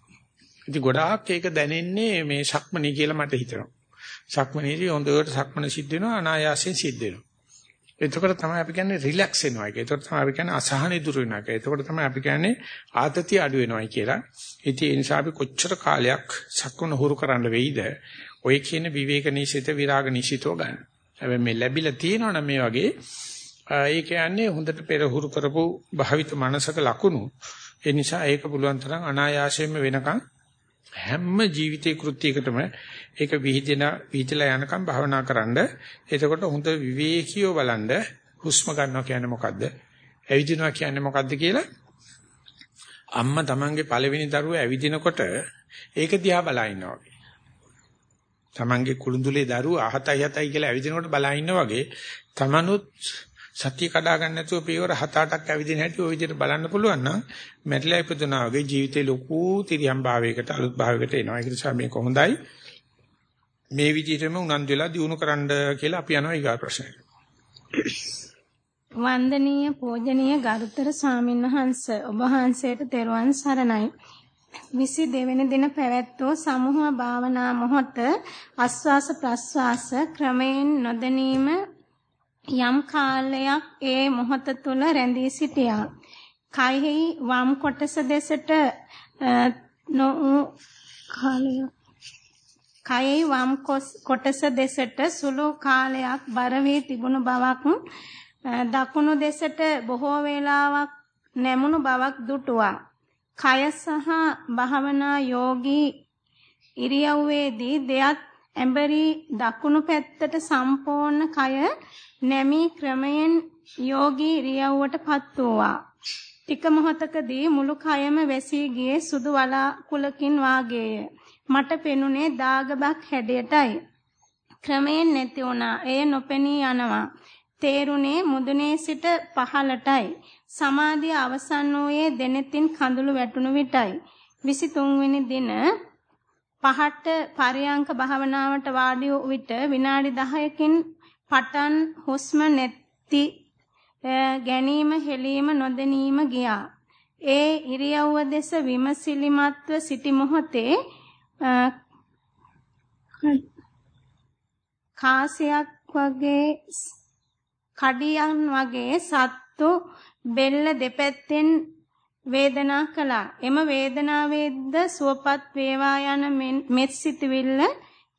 ඉතින් ගොඩාක් ඒක දැනෙන්නේ මේ සක්මණේ කියලා මට හිතෙනවා. සක්මණේදී හොඳට සක්මණ සිද්ධ වෙනවා අනායාසයෙන් සිද්ධ වෙනවා. එතකොට තමයි අපි කියන්නේ රිලැක්ස් වෙනවා එක. එතකොට තමයි අපි කියන්නේ අසහනෙ දුර වෙනවා එක. එතකොට තමයි අපි කියන්නේ ආතතිය අඩු වෙනවායි කියලා. ඉතින් ඒ නිසා අපි කොච්චර කාලයක් සක්මණ හුරු කරන්න වෙයිද? ඔය කියන විවේක නිසිත විරාග නිසිතව ගන්න. හැබැයි මේ ලැබිලා තියෙනවනම් මේ වගේ ඒ කියන්නේ හොඳට පෙර හුරු කරපු භාවිත මනසක ලකුණු. ඒ නිසා ඒක පුළුවන් තරම් අනායාසයෙන්ම වෙනකන් හැම ජීවිතේ කෘත්‍යයකටම ඒක විහිදෙන විහිදලා යනකම් භාවනා කරන්න. එතකොට හොඳ විවේකීව බලන්න හුස්ම ගන්නවා කියන්නේ මොකද්ද? ඇවිදිනවා කියන්නේ මොකද්ද කියලා අම්මා තමන්ගේ පළවෙනි දරුවා ඇවිදිනකොට ඒක දිහා බලා ඉන්නවා වගේ. තමන්ගේ කුළුඳුලේ දරුවා අහතයි හතයි කියලා ඇවිදිනකොට බලා ඉන්නා වගේ තමනුත් සතිය කඩා ගන්න නැතුව පියවර 7-8ක් ඇවිදින හැටි ওই විදිහට බලන්න පුළුවන් නම් මැරිලා ඉපදුනා වගේ ජීවිතේ ලොකු තිරියම් භාවයකට අලුත් භාවයකට එනවා. ඒක නිසා මේක හොඳයි. මේ විදිහටම උනන්දු වෙලා දිනු කරන්න කියලා අපි යනවා ඊගා ප්‍රශ්නයට. වන්දනීය පූජනීය ගරුතර ස්වාමින්වහන්ස ඔබ වහන්සේට තෙරුවන් සරණයි. 22 වෙනි දින පැවැත්වූ සමුහ භාවනා මොහොත ආස්වාස ප්‍රස්වාස ක්‍රමයෙන් නොදැනීම යම් කාලයක් ඒ මොහොත තුල රැඳී සිටියා. කයෙහි වම් කොටස දෙසට නො කාලයක් කයෙහි වම් කොටස දෙසට සුළු කාලයක් බර වී තිබුණු බවක් දකුණු දෙසට බොහෝ වේලාවක් නැමුණු බවක් දුටුවා. කය සහ භාවනා යෝගී ඉරියව්වේදී දෙයත් ඇඹරි දකුණු පැත්තට සම්පූර්ණ කය නැමී ක්‍රමයෙන් යෝගී ඉරියව්වටපත් වූවා. ටික මොහොතකදී මුළු කයම වැසී ගියේ සුදු වලාකුලකින් වාගේය. මට පෙනුනේ දාගබක් හැඩයටයි. ක්‍රමයෙන් නැති වුණා. එය නොපෙනී යනවා. තේරුනේ මුදුනේ සිට පහළටයි. සමාධිය අවසන් වූයේ දෙනෙතින් කඳුළු වැටුණු විටයි. 23 වෙනි දින පහට පරියංක භාවනාවට වාඩි වූ විට විනාඩි 10කින් පටන් හුස්ම නැති ගැනීම හෙලීම නොදැනීම ගියා. ඒ ඉරියව්ව දෙස විමසිලිමත්ව සිටි මොහොතේ කාසියක් වගේ කඩියන් වගේ සත්තු බෙල්ල දෙපැත්තෙන් වේදනා කළා. එම වේදනාවේද සුවපත් වේවා යන මෙත් සිතවිල්ල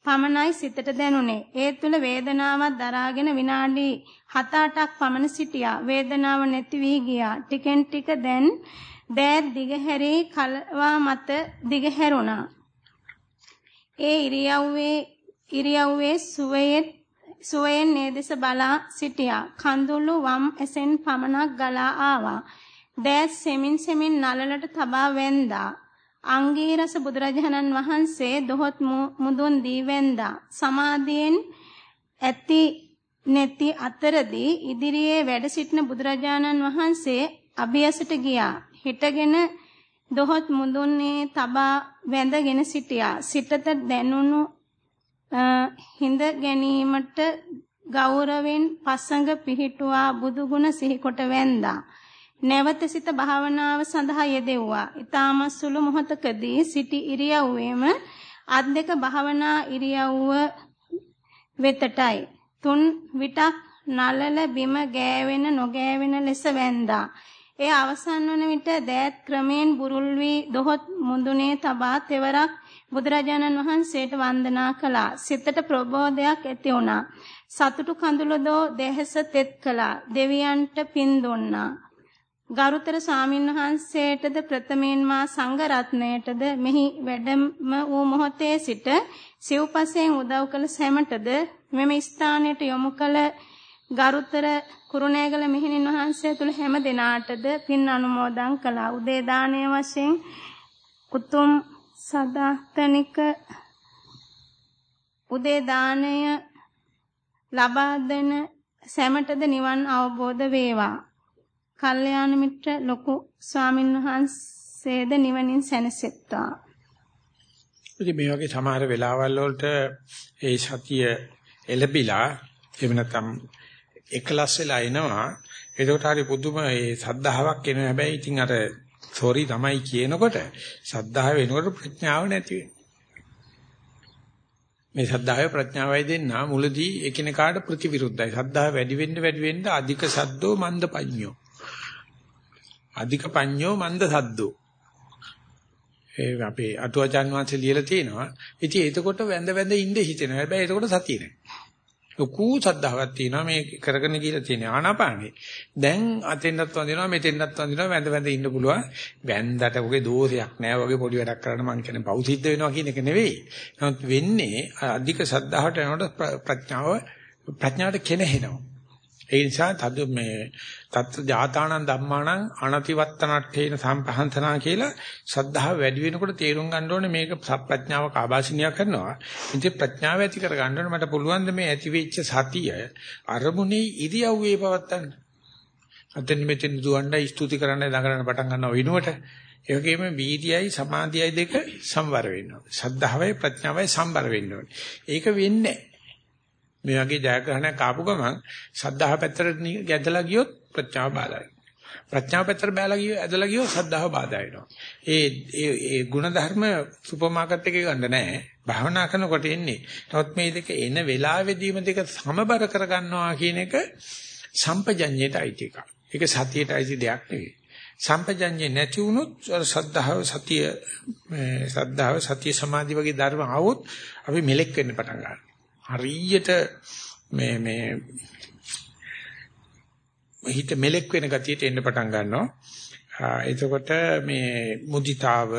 පමණයි සිතට දැනුනේ. ඒ තුල වේදනාවක් දරාගෙන විනාඩි 7-8ක් පමණ සිටියා. වේදනාව නැති වී ගියා. ටිකෙන් ටික දැන් දෑත් දිගහැරී කලවා මත දිගහැරුණා. ඒ ඉරියව්වේ ඉරියව්වේ සුවයේ සුවයෙන් නේදස බලා සිටියා. කඳුළු වම් ඇසෙන් පමණක් ගලා ආවා. දෑත් සෙමින් සෙමින් නලලට තබා වැන්දා. අංගීරස බුදුරජාණන් වහන්සේ දොහොත් මුදුන් දී වැන්දා. සමාධියෙන් ඇති නැති අතරදී ඉදිරියේ වැඩ සිටින බුදුරජාණන් වහන්සේ අභියසට ගියා. හිටගෙන දොහොත් මුදුන්නේ තබා වැඳගෙන සිටියා. සිතට දැනුණු හිඳ ගැනීමට ගෞරවෙන් පසඟ පිහිටුවා බුදුගුණ සිහිකොට වැන්දා. නැවත සිත භාවනාව සඳහා යෙදෙව්වා. ඊටම සුළු මොහොතකදී සිටි ඉරියව්වෙම අත් දෙක භාවනා ඉරියව්ව වෙතටයි. තුන් විටක් නලල බිම ගෑවෙන නොගෑවෙන ලෙස වැන්දා. ඒ අවසන් වන විට දෑත් ක්‍රමෙන් බුරුල් වී දොහොත් මුදුනේ තබා තෙවරක් බුදුරජාණන් වහන්සේට වන්දනා කළා. සිතට ප්‍රබෝධයක් ඇති වුණා. සතුටු කඳුළු දෝ දෙහස තෙත් කළා. දෙවියන්ට පින් දුන්නා. ගරුතර ස්වාමින්වහන්සේටද ප්‍රථමයෙන් මා සංඝ රත්නයටද මෙහි වැඩම වූ මොහොතේ සිට සිව්පසෙන් උදව් කළ සැමටද මෙම ස්ථානයට යොමු කළ ගරුතර කුරුණෑගල මෙහෙණින් වහන්සේ තුළ හැම දිනාටද පින් අනුමෝදන් කළා. උදේ දානය වශයෙන් උතුම් සදාතනික උදේ දාණය ලබා දෙන සැමටද නිවන් අවබෝධ වේවා. කල්යාණ මිත්‍ර ලොකු ස්වාමින් වහන්සේද නිවනින් සැනසෙත්වා. ඉතින් මේ වගේ සමහර වෙලාවල් වලට ඒ සතිය එළබිලා එහෙම නැත්නම් එකලස් වෙලා එනවා. ඒකට හරි පුදුම ඒ සද්ධාාවක් එනවා. හැබැයි ඉතින් අර සෝරි තමයි කියනකොට සද්ධාව වෙනකොට ප්‍රඥාව නැති වෙනවා. මේ සද්ධාවේ ප්‍රඥාවයි දෙන්න මුලදී එකිනෙකාට ප්‍රතිවිරුද්ධයි. සද්ධාව වැඩි වෙන්න වැඩි වෙන්න අධික සද්දෝ මන්ද පඤ්ඤෝ. අධික පඤ්ඤෝ මන්ද සද්දෝ. ඒ අපේ අටුවචන් වහන්සේ ලියලා තියෙනවා. ඉතින් එතකොට වැඳ වැඳ ඉඳ හිතෙනවා. හැබැයි එතකොට සතිය නැහැ. ලොකු සද්ධාවක් තියෙනවා මේ කරගෙන ගිහලා තියෙන ආනාපානේ. දැන් අතෙන්වත් වඳිනවා මෙතෙන්වත් වඳිනවා වැඳ වැඳ ඉන්න පුළුවන්. වැන්දට ඔගේ දෝෂයක් නෑ වගේ පොඩි වැඩක් කරන්න මං කියන්නේ පෞසිද්ධ වෙනවා කියන එක නෙවෙයි. නමුත් වෙන්නේ අධික සද්ධාවට යනකොට ප්‍රඥාව ප්‍රඥාවට කෙනෙහිනවා. ඒ නිසා තද මේ තත්ත්ව ජාතානං ධම්මානං අනතිවත්තනට්ඨේන සම්පහන්තනා කියලා සද්ධාව වැඩි වෙනකොට තේරුම් ගන්න ඕනේ මේක ප්‍රඥාව කාබාසිනිය කරනවා. ඉතින් ප්‍රඥාව ඇති කර ගන්න ඕනේ මට පුළුවන් මේ ඇති වෙච්ච සතිය අරමුණේ ඉරියව්වේ පවත්තන්න. අතෙන් මෙතෙන් දුවණ්ඩයි ස්තුති කරන්න දඟලන පටන් ගන්නව වෙනුවට ඒ වගේම වීර්යයි සමාධියයි දෙක සම්වර වෙන්න ඕනේ. සද්ධාවයි ප්‍රඥාවයි සම්බර වෙන්න ඕනේ. ඒක වෙන්නේ මේ වගේ ජයග්‍රහණයක් ආපු ගමන් සද්ධාහ පැත්තට ගැදලා ගියොත් ප්‍රඥාව බාධා වෙනවා. ප්‍රඥාව පැත්තට බැලලා ගියොත් ඇදලා ගියොත් සද්ධාහ බාධා වෙනවා. ඒ ඒ ඒ ಗುಣ ධර්ම සුපර් මාකට් එකේ ගන්න නැහැ. භාවනා කරනකොට එන්නේ. නමුත් මේ දෙක එන වෙලාවෙදීම දෙක සමබර කරගන්නවා කියන එක සම්පජඤ්ඤයට අයිති එකක්. ඒක සතියට අයිති දෙයක් නෙවෙයි. සම්පජඤ්ඤේ නැති වුණොත් සද්ධාව සතිය සද්ධාව සතිය සමාධි වගේ ධර්ම આવොත් අපි මෙලෙක් වෙන්න පටන් ගන්නවා. හරියට මේ මේ හිත මෙලෙක් වෙන ගතියට එන්න පටන් ගන්නවා. එතකොට මේ මුදිතාව,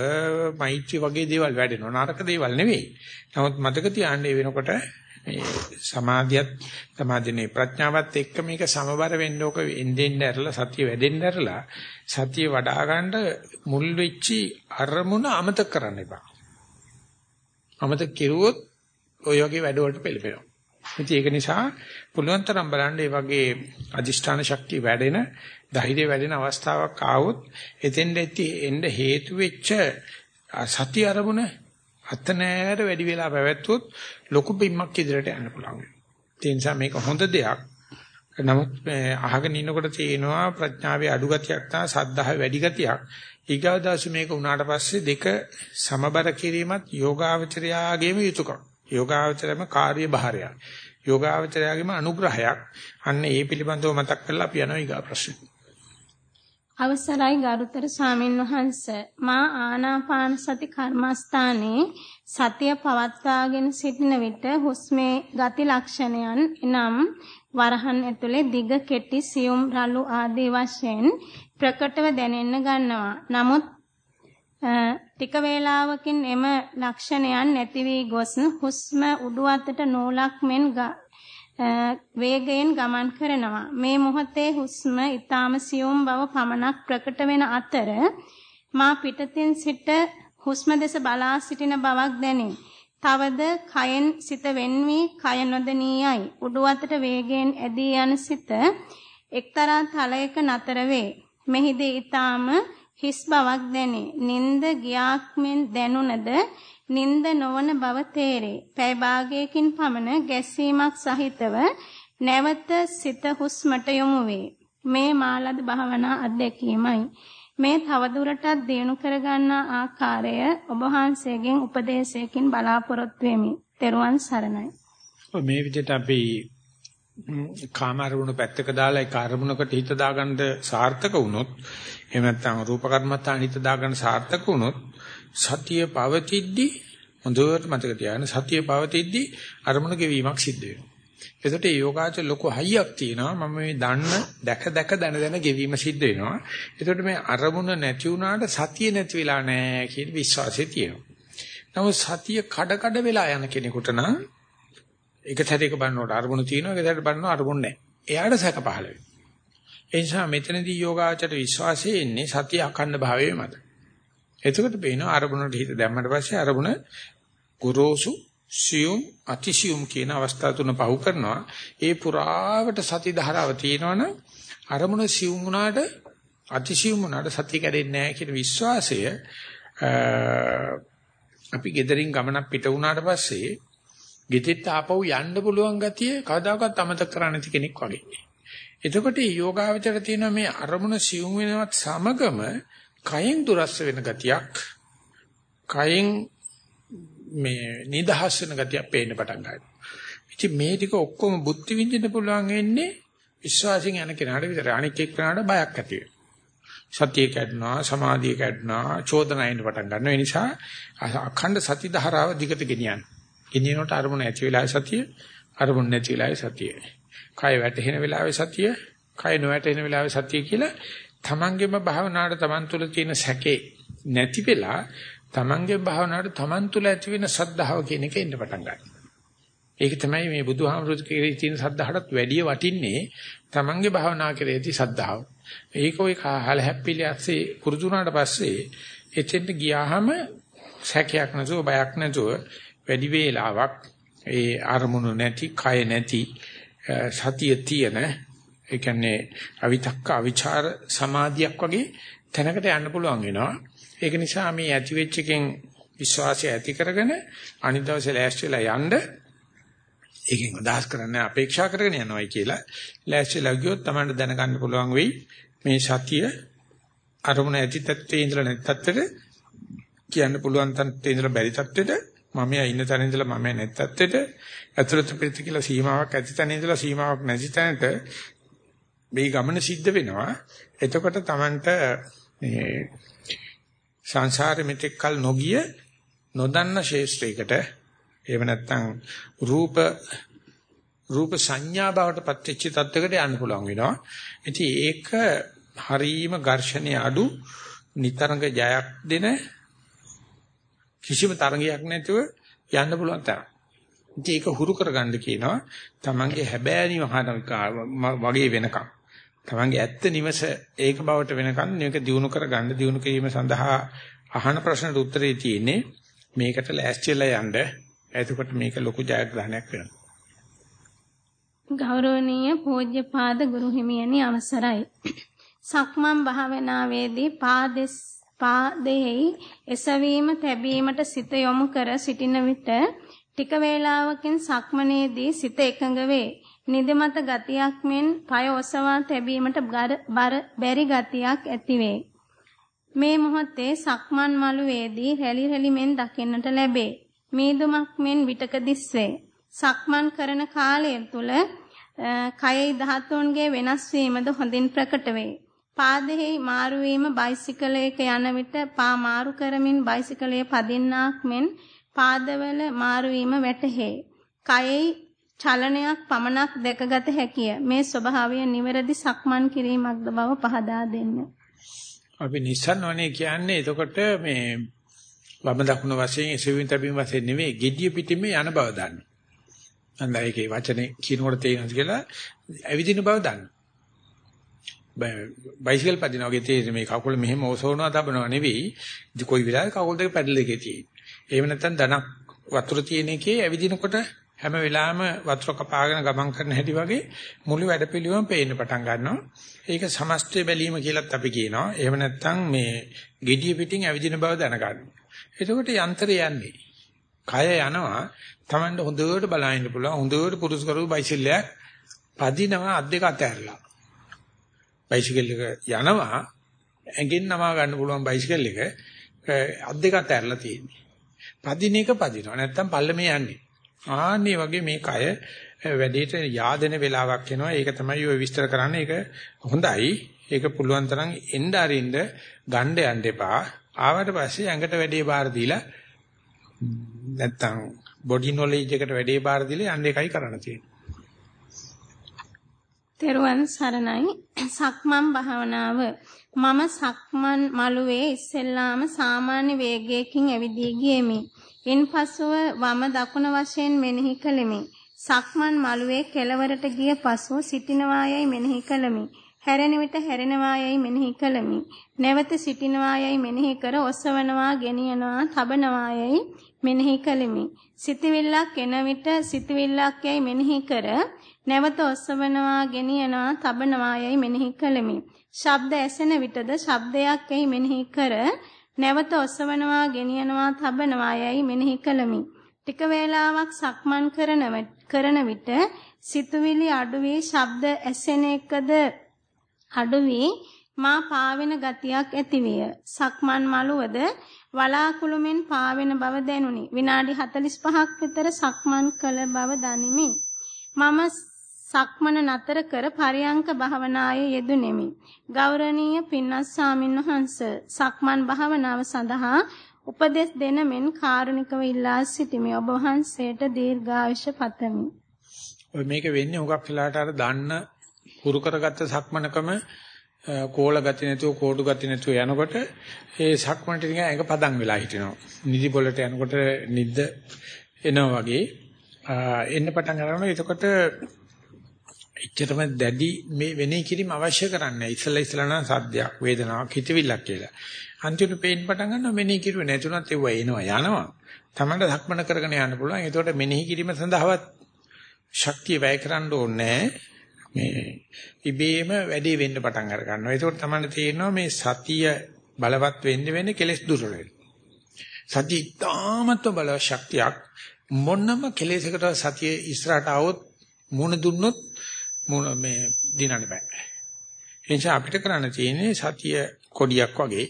මෛත්‍රී වගේ දේවල් වැඩෙනවා. නරක දේවල් නෙවෙයි. නමුත් මතක තියාගන්න වෙනකොට මේ සමාධියත් සමාධිනේ ප්‍රඥාවත් එක්ක මේක සමබර වෙන්න ඕක එන්නෙන් ඇරලා සතිය වැඩෙන්න ඇරලා සතිය වඩා ගන්න මුල් වෙච්චි අරමුණ අමතක කරන්න එපා. අමතක කෙරුවොත් ඔය වගේ වැඩ වලට පෙළපෙනවා. ඉතින් ඒක නිසා පුළුවන් තරම් බලන්න මේ වගේ අදිෂ්ඨාන ශක්තිය වැඩෙන, ධෛර්යය වැඩෙන අවස්ථාවක් ආවොත් එතෙන්ද එන්න හේතු වෙච්ච සතිය අරමුණ අතනෑර වැඩි වෙලා පැවැත්වුවොත් ලොකු බිම්මක් ඉදිරියට යන්න පුළුවන්. ඒ නිසා මේක හොඳ දෙයක්. නමුත් අහගෙන ඉන්නකොට තියෙනවා ප්‍රඥාවේ අඩු ගතියක් තා සද්ධාවේ වැඩි ගතියක්. ඊගාදාසු මේක උනාට පස්සේ දෙක සමබර කිරීමත් යෝගාවචරයාගේම යුතුයකම්. යෝගාවචරයම කාර්ය භාරයක්. යෝගාවචරයාගේම අනුග්‍රහයක්. අන්න ඒ පිළිබඳව මතක් කරලා අපි යනවා ඊගා ප්‍රශ්න. අවසරයි ගරුතර ස්වාමින් වහන්ස මා ආනාපාන සති කර්මස්ථානයේ සතිය පවත්වාගෙන සිටින විට හුස්මේ ගති ලක්ෂණයන් එනම් වරහන් ඇතුලේ දිග කෙටි සියුම් රළු ආදී වශයෙන් ප්‍රකටව දැනෙන්න ගන්නවා. නමුත් ටික වේලාවකින් එම ලක්ෂණයන් නැති වී ගොස් හුස්ම උඩු අතට නූලක් මෙන් වේගයෙන් ගමන් කරනවා. මේ මොහොතේ හුස්ම ඊටාම සියුම් බව පමණක් ප්‍රකට වෙන අතර මා පිටතින් සිට හුස්ම දෙස බලා සිටින බවක් දැනේ. තවද කයෙන් සිත වෙන් වී කය නොදෙනියයි. උඩු අතට වේගයෙන් ඇදී යන සිත එක්තරා තලයක නතර වේ. මෙහිදී ඊටාම හිස් බවක් දැනේ. නින්ද ගියාක් මෙන් දැනුණද නින්ද නොවන බව තේරේ. පැය භාගයකින් පමණ ගැස්සීමක් සහිතව නැවත සිත හුස්මට යොමු වේ. මේ මාලද භාවනා අත්දැකීමයි. මේ තවදුරටත් දියුණු කරගන්නා ආකාරය ඔබ වහන්සේගෙන් උපදේශයකින් බලාපොරොත්තු වෙමි. ත්වන් සරණයි. මේ විදිහට අපි කාම අරමුණු පැත්තක දාලා ඒ අරමුණකට හිත දාගන්න සාර්ථක වුණොත් එහෙම නැත්නම් රූප කර්මත්තාන හිත දාගන්න සාර්ථක වුණොත් සතිය පවතිද්දි හොඳට මතක තියාගන්න සතිය පවතිද්දි අරමුණ ගෙවීමක් සිද්ධ වෙනවා. ඒකට ඒ යෝගාචර ලොකු හයියක් තියෙනවා. මම මේ දන්න දැක දැක දන දන ගෙවීම සිද්ධ වෙනවා. ඒකට මේ අරමුණ නැති වුණාට සතිය නැති වෙලා නැහැ කියන විශ්වාසය තියෙනවා. නමුත් සතිය කඩ කඩ වෙලා යන කෙනෙකුට නම් එක සැරයක බලනකොට අරමුණ තියෙනවා එක සැරයක බලනවා අරමුණ නැහැ. එයාට සැක පහළ වෙනවා. ඒ නිසා මෙතනදී යෝගාචර විශ්වාසයේ ඉන්නේ සතිය අඛණ්ඩ භාවයේ මත. එතකොට පේනවා අරමුණට හිත දැම්මට පස්සේ අරමුණ ගුරුසු සියුම් අතිසියුම් කියන අවස්ථා තුන පහු කරනවා. ඒ පුරාවට සති ධාරාව තියෙනවනම් අරමුණ සියුම් වුණාට අතිසියුම් වුණාට සතිය කැඩෙන්නේ නැහැ කියන විශ්වාසය අපි gederin ගමනක් පිට වුණාට පස්සේ ගෙදෙට්ට ආපහු යන්න පුළුවන් ගතිය කවදාකවත් අමතක කරන්නේ නැති කෙනෙක් වගේ. එතකොට මේ යෝගාවචර තියෙන මේ අරමුණ සියුම් වෙනවත් සමගම කයෙන් දුරස්ස වෙන ගතියක් කයෙන් මේ නිදහස් වෙන ගතියක් පේන්න පටන් ගන්නවා. ඉතින් මේ ටික ඔක්කොම බුද්ධි විඳින්න පුළුවන් වෙන්නේ විශ්වාසයෙන් යන කෙනාට විතරයි. අනික් එක්කනට බයක් ඇති වෙනවා. සතිය කැඩනවා, සමාධිය කැඩනවා, චෝදනා එන්න පටන් ගන්නවා. ඒ නිසා අඛණ්ඩ සති ධාරාව දිගට ගෙනියන්න. ගෙනියනකොට අරමුණ ඇති වෙලාවේ සතිය, අරමුණ නැති වෙලාවේ සතිය. කය වැටෙන වෙලාවේ සතිය, කය නොවැටෙන වෙලාවේ සතිය කියලා තමන්ගේම භාවනාවට තමන් තුළ තියෙන සැකේ නැති වෙලා තමන්ගේ භාවනාවට තමන් තුළ ඇති වෙන සද්ධාව කියන එක එන්න පටන් ගන්නවා. ඒක තමයි මේ බුදුහාමුදුරුවෝ කෙරෙහි තියෙන සද්ධාහටත් වැඩිය වටින්නේ තමන්ගේ භාවනාව කෙරෙහි සද්ධාව. ඒක ওই කාල හැප්පිලි ඇස්සේ පුරුදු වුණාට පස්සේ එතෙන්ට ගියාම සැකයක් නැතුව බයක් නැතුව වැඩි වේලාවක් ඒ අරමුණු නැති, කය නැති සතිය තියෙන ඒ කියන්නේ අවිතක්ක අවිචාර සමාධියක් වගේ තැනකට යන්න පුළුවන් වෙනවා. ඒක නිසා මේ ඇති වෙච්ච එකෙන් විශ්වාසය ඇති කරගෙන අනිත් දවසේ ලෑස්ති වෙලා යන්න ඒකෙන් අදහස් කරන්නේ අපේක්ෂා කරගෙන යනවායි කියලා ලෑස්තිලා ගියොත් තමයි දැනගන්න පුළුවන් වෙයි මේ සතිය අරමුණ ඇති තත්ත්වයේ ඉඳලා නැති තත්ත්වෙට කියන්න පුළුවන් තත්ත්වයේ ඉඳලා බැරි තත්ත්වෙට මම ඉන්න තැන ඉඳලා මම නැති තත්ත්වෙට ඇතුළත පිට කියලා සීමාවක් ඇති තැන ඉඳලා සීමාවක් නැති තැනට මේ ගමන සිද්ධ වෙනවා එතකොට Tamanට මේ සංසාරෙ මෙතෙක් කල නොගිය නොදන්න ශේෂ්ත්‍රයකට එහෙම නැත්නම් රූප රූප සංඥා බවට පත්‍ච්ච තත්වයකට යන්න පුළුවන් වෙනවා. ඉතින් ඒක හරීම ඝර්ෂණයේ අඩු නිතරංග ජයක් දෙන කිසිම තරංගයක් නැතුව යන්න පුළුවන් තරම්. ඉතින් ඒක හුරු කරගන්න කියනවා තමන්ගේ හැබෑනිව වගේ වෙනකම්. තමන්ගේ ඇත්ත නිවස ඒක බවට වෙනකන් මේක දිනු කරගන්න දිනු කිරීම සඳහා අහන ප්‍රශ්නට උත්තරේ තියෙන්නේ මේකට ලෑස්තිලා යන්න එතකොට මේක ලොකු ජයග්‍රහණයක් වෙනවා. ගෞරවනීය පූජ්‍යපාද ගුරු හිමියනි අවසරයි. සක්මන් භාවනාවේදී පාදෙස් පාදෙහි එසවීම තැබීමට සිත යොමු කර සිටින විට ටික වේලාවකින් සක්මනේදී සිත එකඟ වේ. නිදිමත ගතියක් මෙන් පය ඔසවා තැබීමට බර බැරි ගතියක් ඇතිවේ. මේ මොහොතේ සක්මන් මළුවේදී රැලි රැලි මෙන් දකින්නට ලැබේ. මීදුමක් මෙන් විටක දිස්වේ. සක්මන් කරන කාලය තුල කයයි ධාතුන්ගේ වෙනස් වීමද හොඳින් ප්‍රකට වේ. පාදෙහි මාරු වීම බයිසිකලයක යන විට පා මාරු කරමින් බයිසිකලයේ පදින්නාක් මෙන් පාදවල මාරු වීම වැටහේ. කයෙහි චලනයක් පමණක් දැකගත හැකිය. මේ ස්වභාවය නිවැරදි සක්මන් කිරීමක්ද බව පහදා දෙන්න. අපි නිස්සන්වනේ කියන්නේ එතකොට මේ වම දකුණ වශයෙන් එසවීම තැබීම වශයෙන් නෙවෙයි gediya පිටින්ම යන බව දන්න. අන්න ඒකේ වචනේ කියනකොට තේරෙනවා කියලා ඇවිදින බව දන්න. බයිසිකල් පදිනා වගේ තේරෙන්නේ මේ කකුල මෙහෙම ඔසවනවා තබනවා නෙවෙයි. ඉතින් කොයි වෙලාවෙ කකුල් දෙක පැඩල් එකේ තියෙන්නේ. එහෙම නැත්නම් ධනක් වතුර තියෙන එකේ ඇවිදිනකොට හැම වෙලාවෙම වතුර කපාගෙන ගමන් කරන හැටි වගේ මුළු වැඩපිළිවෙලම පේන්න පටන් ගන්නවා. ඒක සමස්තය බැලීම කියලත් අපි කියනවා. එහෙම නැත්නම් මේ gediya පිටින් ඇවිදින බව දැනගන්නවා. එතකොට යන්ත්‍රය යන්නේ. කය යනවා Tamanට හොඳට බලන්න පුළුවන්. හොඳට පුරුදු කරු බයිසිකලයක් පදිනවා අත් දෙක අතහැරලා. බයිසිකල් එක යනවා ඇඟෙන් නමා ගන්න පුළුවන් බයිසිකල් එක අත් දෙක අතහැරලා තියෙන්නේ. පදින එක පදිනවා. නැත්තම් පල්ලමේ යන්නේ. ආන්නේ වගේ මේ කය වැඩේට yaadෙන වෙලාවක් එනවා. ඒක තමයි ඔය විස්තර කරන්නේ. ඒක හොඳයි. ඒක පුළුවන් තරම් එන්න අරින්න ගන්න යන්න එපා. ආවට පස්සේ ඇඟට වැඩේ බාර දීලා නැත්තම් බොඩි නොලෙජ් එකට වැඩේ බාර දීලා යන්න එකයි කරන්න තියෙන්නේ. තෙරුවන් සරණයි සක්මන් භාවනාව මම සක්මන් මළුවේ ඉස්සෙල්ලාම සාමාන්‍ය වේගයකින් ඇවිදී ගියෙමි. ඉන්පසුව වම දකුණ වශයෙන් මෙනෙහි කළෙමි. සක්මන් මළුවේ කෙළවරට ගිය පසුව සිටිනවායයි මෙනෙහි කළෙමි. හැරෙන විට හැරෙනවායයි මෙනෙහි කළෙමි. නැවත සිටිනවායයි මෙනෙහි කර ඔසවනවා, ගෙනියනවා, තබනවායයි මෙනෙහි කළෙමි. සිතවිල්ලක් එන විට සිතවිල්ලක් යයි මෙනෙහි කර නැවත ඔසවනවා, ගෙනියනවා, තබනවා යයි මෙනෙහි කළෙමි. ශබ්ද ඇසෙන විටද ශබ්දයක් යයි මෙනෙහි කර නැවත ඔසවනවා, ගෙනියනවා, තබනවා යයි මෙනෙහි කළෙමි. ටික වේලාවක් සක්මන් කරන විට සිතුවිලි අඩු වී ශබ්ද ඇසෙන එකද අඩු වී මා පාවෙන ගතියක් ඇතිවිය. සක්මන් මළුවද වලාකුළුමින් පාවෙන බව දැනුනි. විනාඩි 45ක් විතර සක්මන් කළ බව දනිමි. මම සක්මන නතර කර පරියංක භාවනායේ යෙදුණෙමි. ගෞරවනීය පින්වත් ස්වාමින්වහන්ස සක්මන් භාවනාව සඳහා උපදෙස් දෙන මෙන් කාරුණිකව ඉල්ලා සිටිමි. ඔබ වහන්සේට දීර්ඝායුෂ පතමි. ඔය මේක වෙන්නේ හුඟක් වෙලාට අර දන්න හුරු කරගත්ත සක්මනකම කෝල ගති නැතුව කෝඩු ගති නැතුව යනකොට ඒ සක්මනට නිකන් එක පදම් වෙලා හිටිනවා. නිදි පොළට යනකොට නිද්ද එනවා වගේ එන්න පටන් ගන්නවා. එතකොට එච්චරම දැඩි මේ වෙනේ කිරීම අවශ්‍ය කරන්නේ ඉස්සලා ඉස්සලා නම් සද්දයක් වේදනාවක් හිතවිල්ලක් කියලා. අන්තිමට පේන්න පටන් ගන්නවා මෙනෙහි කිරුවේ නැතුණත් ඒව එනවා යනවා. තමන්ට ධක්මන කරගෙන යන්න පුළුවන්. ඒතකොට මෙනෙහි කිරීම සඳහාවත් ශක්තිය වැය කරන්න ඕනේ මේ ඉබේම වැඩේ වෙන්න පටන් අර ගන්නවා. ඒකෝට තමයි තේරෙනවා මේ සතිය බලවත් වෙන්න වෙන්නේ කෙලෙස් දුර්වල වෙන්න. සතිය ඉතාමත්ව බලවත් ශක්තියක් මොනම කෙලෙසකට සතිය ඉස්සරහට આવොත් මුණ දුන්නොත් මුණ මේ දිනන්න බෑ. එනිසා අපිට කරන්න තියෙන්නේ සතිය කොඩියක් වගේ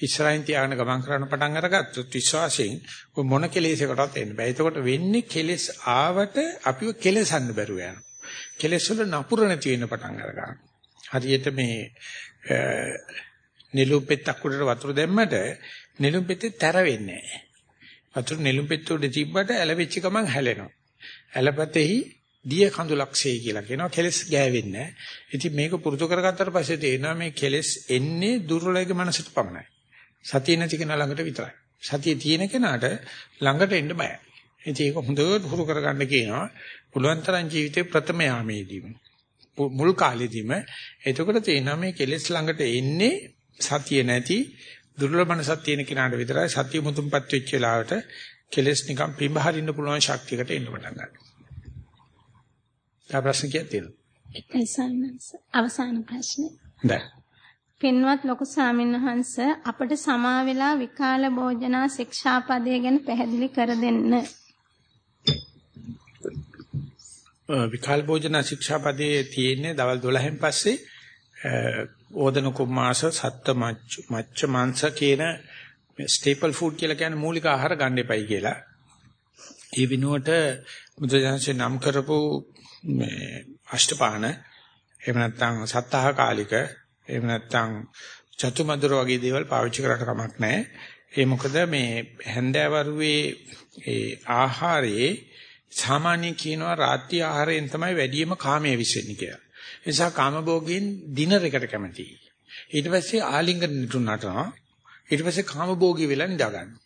ඉස්සරහින් තියාගෙන ගමන් කරන්න පටන් අරගත්තොත් විශ්වාසයෙන් මොන කෙලෙසකටවත් එන්න බෑ. එතකොට වෙන්නේ කෙලෙස් ආවට අපිව කෙලසන්න බැරුව යනවා. කෙලෙස් වල නපුර නැති වෙන්න පටන් අරගන්නවා. හරියට මේ නෙළුම් පෙත්තක් උඩට වතුර දැම්මට නෙළුම් පෙත්තේ තැර වෙන්නේ නැහැ. වතුර නෙළුම් පෙත්ත උඩ තිබ්බට ඇලවිච්ච ගමන් හැලෙනවා. ඇලපතෙහි දිය කඳුලක්ෂේ කියලා කියනවා කෙලස් ගෑවෙන්නේ නැහැ. ඉතින් මේක පුරුදු කරගත්තට පස්සේ තේරෙනවා මේ කෙලස් එන්නේ දුර්වලයේ මනසට පමණයි. සතිය නැති කෙනා ළඟට විතරයි. සතිය තියෙන කෙනාට ළඟට එන්න බෑ. ඉතින් ඒක හොඳට හුරු කරගන්න කියනවා. පුළුවන් තරම් ජීවිතේ ප්‍රථම යාමේදීම මුල් කාලෙදීම එතකොට තේනවා මේ කෙලෙස් ළඟට එන්නේ සතිය නැති දුර්ලභ මනසක් තියෙන කෙනාට විතරයි සතිය මුතුන්පත් වෙච්ච වෙලාවට කෙලෙස් නිකන් පිඹහරින්න පුළුවන් ශක්තියකට එන්න පටන් ගන්නවා. තා ප්‍රශ්න කියක් තියෙනවා. ඒකයි සම්මන්ස අවසාන ප්‍රශ්නේ. දැන් පින්වත් ලොකු ස්වාමින්වහන්ස අපට සමා වෙලා විකාල භෝජනා ශික්ෂාපදය ගැන පැහැදිලි කර දෙන්න. විකල් භෝජන ශික්ෂාපදයේ තියෙන්නේ දවල් 12න් පස්සේ ඕදන කුමාස සත්ත මච්ච මාංශ කියන ස්ටේපල් ෆුඩ් කියලා කියන මූලික ආහාර ගන්න එපයි කියලා. ඒ විනුවට මුද්‍රජාංශේ නම් කරපු මේ අෂ්ටපාන එහෙම නැත්නම් සත්තාහ කාලික එහෙම නැත්නම් චතුමදුර වගේ දේවල් පාවිච්චි කරලා කමක් නැහැ. ඒ මොකද මේ හැන්දෑවරුවේ ඒ ආහාරයේ සාමාන්‍ය කියනවා රාත්‍රී ආහාරයෙන් තමයි වැඩිම කාමයේ විසෙන්නේ කියලා. ඒ නිසා කාමභෝගීන් ඩිනර් එකට කැමතියි. ඊට පස්සේ ආලිංගන නිතුනටනවා. ඊට පස්සේ කාමභෝගී වෙලා නිදා ගන්නවා.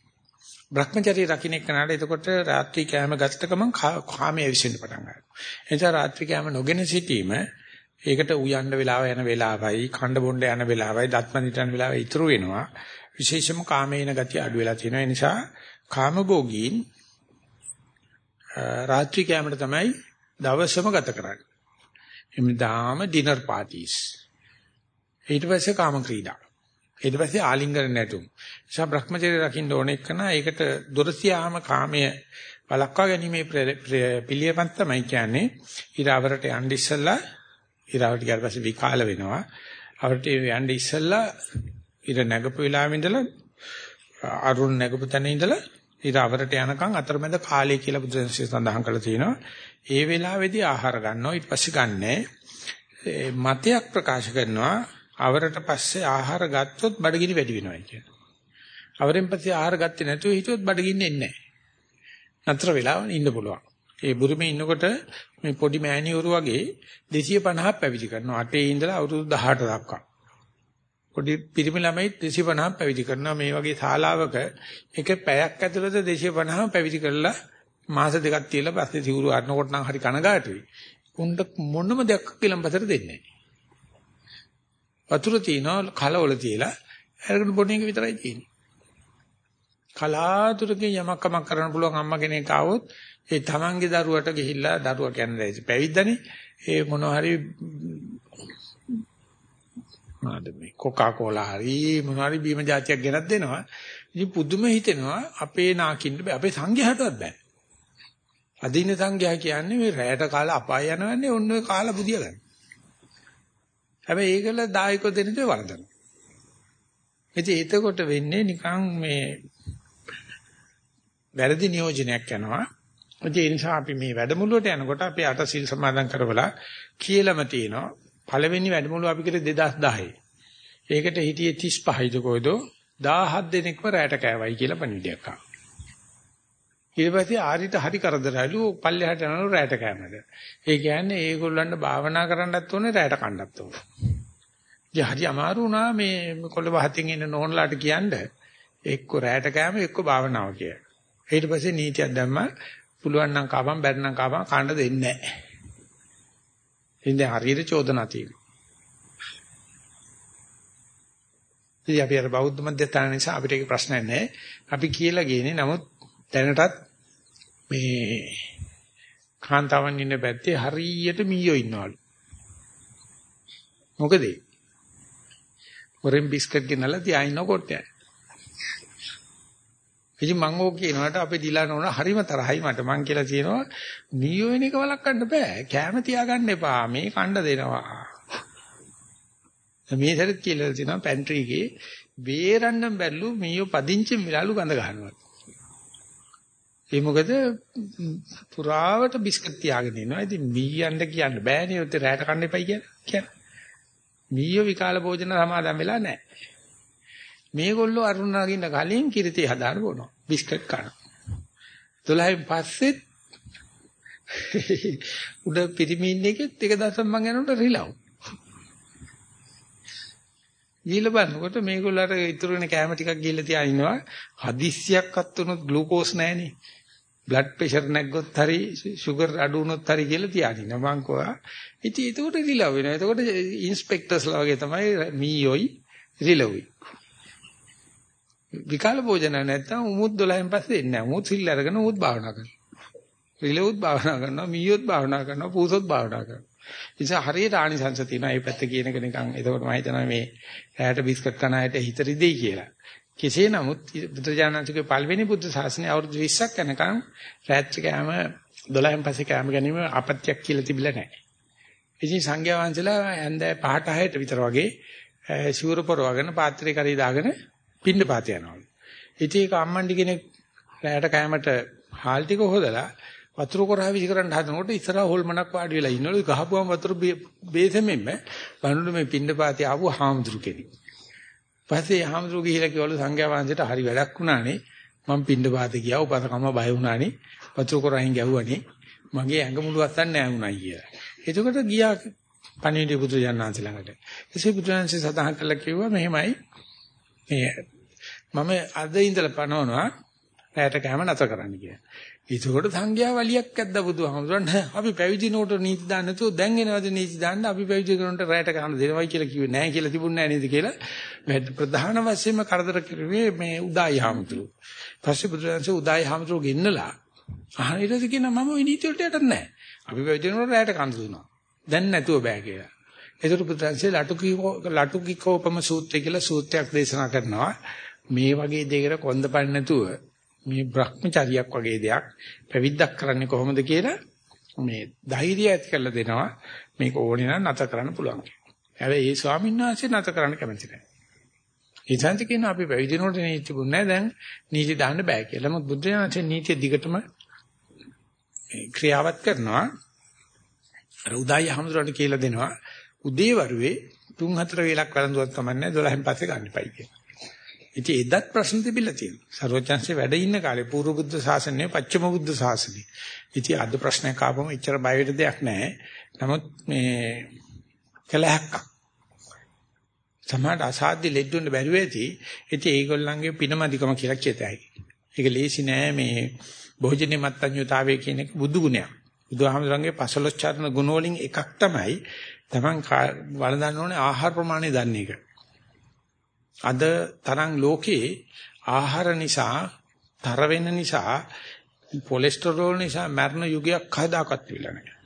Brahmacharya රකින්න එක්කනට එතකොට රාත්‍රී කෑම ගත්ත ගමන් කාමයේ විසෙන්න පටන් ගන්නවා. ඒ නිසා රාත්‍රී කෑම නොගෙන සිටීම ඒකට උයන්න වෙලාව යන වෙලාවයි, කණ්ඩ බොණ්ඩ යන වෙලාවයි, දත්මනිට යන වෙලාවයි ඉතුරු වෙනවා. විශේෂම කාමේන ගතිය අඩු වෙලා තියෙනවා. ඒ නිසා කාමභෝගීන් රාත්‍රී කෑමට තමයි දවසම ගත කරන්නේ. එම්දාම ඩිනර් පාටිස්. ඊට පස්සේ කාම ක්‍රීඩා. ඊට පස්සේ ආලිංගන නැතුම්. නිසා Brahmacharya රකින්න ඕන එකන ඒකට දොරසියාම කාමයේ වළක්වා ගැනීමේ පිළියමක් තමයි කියන්නේ. ඊරවරට යන්න ඉස්සෙල්ලා ඊරවට ගියාට පස්සේ විකාල වෙනවා. අවරට යන්න ඉස්සෙල්ලා ඊර නැගපු වෙලාවෙ ඉඳලා අරුණ නැගපු තැන ඉඳලා ඊට අවරට යනකම් අතරමැද කාලය කියලා බුදුන්සේ සඳහන් කරලා තියෙනවා. ඒ වෙලාවේදී ආහාර ගන්නවා ඊට පස්සේ ගන්නෑ. මතයක් ප්‍රකාශ කරනවා අවරට පස්සේ ආහාර ගත්තොත් බඩගිනි වැඩි වෙනවා කියලා. අවරෙන් පස්සේ ආහාර ගත්තේ නැතුව හිටියොත් බඩගින්න එන්නේ නැහැ. නතර වෙලාව ඉන්න පුළුවන්. ඒ බුරුමේ ඉන්නකොට මේ පොඩි මෑණිවරු වගේ 250ක් පැවිදි කරනවා. 8 ඉඳලා අවුරුදු 18 දක්වා. පොඩි පිරිමි ළමයි 250ක් පැවිදි කරනවා. මේ වගේ ශාලාවක එක පැයක් ඇතුළත 250ම පැවිදි කරලා මාස දෙකක් තියලා පස්සේ සිවුරු අරනකොට නම් හරි කනගාටුයි. උණ්ඩ මොනම දෙයක් කිලම්පතට දෙන්නේ නැහැ. වතුර තියනවා කලවල තියලා අරගෙන බොන එක විතරයි තියෙන්නේ. කලාතුරකින් යමක් කමක් කරන්න පුළුවන් අම්මා කෙනෙක් ආවොත් ඒ තමන්ගේ දරුවට ගිහිල්ලා දරුවා කියන්නේ පැවිද්දනේ ඒ මොනවා හරි මොනවද මේ කොකා කෝලා හරි මොනවා හරි බීම જાතියක් ගෙනත් දෙනවා. ඉතින් පුදුම හිතෙනවා අපේ නාකින්න බෑ අපේ සංඝයාටවත් බෑ. අදින්න සංඝයා කියන්නේ මේ රැයට කාලා අපාය යනවන්නේ ඔන්න ඔය කාලා බුදිය ගන්න. හැබැයි ඒකල දායකව දෙන දේ වරදන. ඉතින් එතකොට වෙන්නේ නිකන් මේ වැරදි නියෝජනයක් යනවා. ඒ නිසා අපි මේ වැඩමුළුවට යනකොට අපි අට සිල් සමාදන් කරවලා කියලාම තියෙනවා. පළවෙනි වැඩමුළුව අපි කරේ 2010. ඒකට හිටියේ 35යිද කොයිද 17 දෙනෙක්ම රැට කෑවයි කියලා පණිවිඩයක් ආවා. ඊට පස්සේ ආරිට හරි කරදරයිලු පල්ලෙහාට යනලු රැට කෑමද. ඒ කියන්නේ ඒගොල්ලන්ට භාවනා කරන්නත් ඕනේ රැට කන්නත් ඕනේ. ඉතින් හරි අමාරු වුණා මේ කොළ වහතින් ඉන්න නෝන්ලාට කියන්නේ එක්ක රැට කෑම එක්ක භාවනාව කියලා. ඊට පස්සේ නීතියක් දැම්මා පුළුවන් නම් කාපම් බැරි නම් කාපම් කන්න දෙන්නේ නැහැ. ඉතින් හරියට චෝදනා තියෙනවා. ඉතින් අපි අර බෞද්ධ මධ්‍යස්ථාන නිසා අපිට ඒක ප්‍රශ්නයක් නැහැ. අපි කියලා ගියනේ නමුත් දැනටත් මේ කාන්තාවන් ඉන්න පැත්තේ හරියට මීයෝ ඉන්නවලු. මොකද? වරෙන් බිස්කට් ගෙනල්ලා තියා ඉන්න කොට්ටය. ඉතින් මම ඕක කියනවාට අපේ දිලා නෝන හරිම තරහයි මට මං කියලා කියනවා මීයෝ වෙන එක වළක්වන්න බෑ. කැම තියාගන්න එපා. මේ කණ්ඩ දෙනවා. මේ සැරේ කියලා තියෙනවා පැන්ට්‍රි එකේ බේරන්නම් බැල්ලු මීයෝ පදිංචි මිලාලු ගඳ ගන්නවා. ඒ මොකද පුරාවට බිස්කට් තියාගෙන ඉනවා. ඉතින් මීයන්ට කියන්න බෑනේ උත්තර රැට කන්න එපයි කියලා. මීයෝ විකාල භෝජන සමාදන් වෙලා නැහැ. මේගොල්ලෝ අරුණාගින්න කලින් කිරිතේ හදාන බොනවා. බිස්කට් කනවා. 12න් පස්සෙත් උඩ පිරිමින් එකෙත් එක දවසක් මං යනකොට රිලව්. ගිහලා බලනකොට මේගොල්ලෝ අර ඉතුරු වෙන කැම ටිකක් ගිහලා තියා ඉන්නවා. හදිස්සියක්වත් වුණොත් ග්ලූකෝස් නැහනේ. බ්ලඩ් ප්‍රෙෂර් නැග්ගොත් හරි සුගර් අඩු වුණොත් හරි කියලා තියාගෙන මං කෝවා. ඉතින් ඒකට රිලව් වෙනවා. එතකොට ඉන්ස්පෙක්ටර්ස්ලා වගේ තමයි මීයෝයි රිලව්යි. විකාල භෝජන නැත්තම් උමුත් 12න් පස්සේ එන්නේ නැහැ. උමුත් සිල් අරගෙන උමුත් භාවනා කරනවා. රිලව්ත් භාවනා කරනවා, මීයොත් භාවනා කරනවා, පූසොත් භාවනා කරනවා. නිසා හරියට ආනිසංශ තියෙනවා. මේ පැත්ත කියන එක නිකන් එතකොට මම හිතනවා මේ රැයට බිස්කට් කන අයට හිත රිදෙයි කියලා. කෙසේ නමුත් බුදුජානකගේ පළවෙනි බුද්ධ ශාසනය අවුරුදු 20ක් යනකම් රැච්ච කෑම 12න් පස්සේ කෑම ගැනීම අපත්‍යක් කියලා තිබිලා නැහැ. ඉතින් සංඝයා වහන්සේලා ඇන්දෑ 5ට 6ට විතර වගේ සිවුර පොරවගෙන පාත්‍රේ කරේ දාගෙන පින්න පාත යනවලු. ඉතින් ඒක අම්මන්ඩි කෙනෙක් රැයට කෑමට හාල් ටික හොදලා වතුර කොරහා විසි කරන්න හදනකොට ඉස්සරහා හොල්මනක් වාඩි වෙලා ඉන්නවලු ගහපුවම වතුර බේසෙමින්ම බණුනේ මේ පින්න පාතේ ආපු හාමුදුරු කෙනෙක්. පස්සේ හාමුදුරු ගිහිලා කිව්වලු සංඝයා වහන්සේට හරි වැඩක් වුණානේ මම පින්න පාතේ ගියා උපසකම බය වුණානේ වතුර කොරහින් ගැහුවානේ මගේ ඇඟ මුළු අස්සන් නෑ වුණා කියලා. එතකොට ගියා පණිවිඩ බුදු ජානනාංශ ළඟට. එසේ බුදු ජානනාංශ සදාහන් කළා කිව්වා මෙහෙමයි මේ මම අද ඉඳලා පනවනවා රැයට කැම නැතර කරන්න කියලා. ඒකෝට සංඝයා වලියක් ඇද්ද බුදුහාමුදුරන් අපි පැවිදි නෝට නීති දාන්න නැතුව දැන් එනවද නීති දාන්න අපි පැවිදි කරනට රැයට කන දෙනවයි කියලා කිව්වේ නැහැ කියලා තිබුණේ නැහැ නේද කියලා ප්‍රධාන වශයෙන්ම කරදර කරුවේ මේ උදායි හාමුදුරු. පස්සේ බුදුරජාණන්සේ උදායි හාමුදුරු ගෙන්නලා අහන ඊට පස්සේ කියනවා මම ওই නීති වලට යටත් නැහැ. අපි පැවිදි කරනට රැයට කන දුන්නා. දැන් නැතුව බෑ කියලා. ඒතර බුදුරජාණන්සේ ලටුකීකෝ ලටුකීකෝපම සූත්‍රය කියලා සූත්‍රයක් දේශනා කරනවා. මේ වගේ දෙයකට කොන්දපන් නැතුව මේ Brahmචාරියක් වගේ දෙයක් පැවිද්දක් කරන්නේ කොහොමද කියලා මේ ධෛර්යය ඇති කරලා දෙනවා මේක ඕනේ නම් නැත කරන්න පුළුවන් කියලා. හැබැයි ඒ ස්වාමීන් වහන්සේ නැත කරන්න කැමති නැහැ. ඒ සංජ කියන අපි පැවිදිනකොට නීති තිබුණේ නැහැ දැන් නීති දාන්න බෑ කියලා. මොකද බුද්ධ ඥානසේ නීතිය දිගටම ක්‍රියාවත් කරනවා. අර උදාය හැමදෙරට කියලා දෙනවා. උදේ වරුවේ තුන් හතර වේලක් වළඳුවක් කමන්නේ 12න් පස්සේ ගන්න එපයි කියලා. ඉතින් එදත් ප්‍රශ්න තිබිලා තියෙනවා. සර්වඥාන්සේ වැඩ ඉන්න කාලේ පූර්ව බුද්ධ ශාසනය පච්චම බුද්ධ ශාසනය. ඉතින් අද ප්‍රශ්නයක් ආවම එච්චර බය වෙන්න දෙයක් නැහැ. නමුත් මේ කලහක්ක්. සමහර අසාධ්‍ය ලෙඩුන්න බැරුව ඇති. ඉතින් ඒගොල්ලන්ගේ පිනමදිකම කියලා කියතයි. ඒක ලේසි නෑ මේ භෝජනේ මත්ඤ්‍යතාවය කියන එක බුදු ගුණයක්. බුදුහාමරංගේ පසලොච්චාරණ ගුණ වලින් එකක් තමයි තමන් වළඳන්න ඕනේ ආහාර ප්‍රමාණය දන්නේ එක. අද තරම් ලෝකේ ආහාර නිසා තර වෙන නිසා කොලෙස්ටරෝල් නිසා මරණ යුගයක් කවදාකවත් වෙලා නැහැ.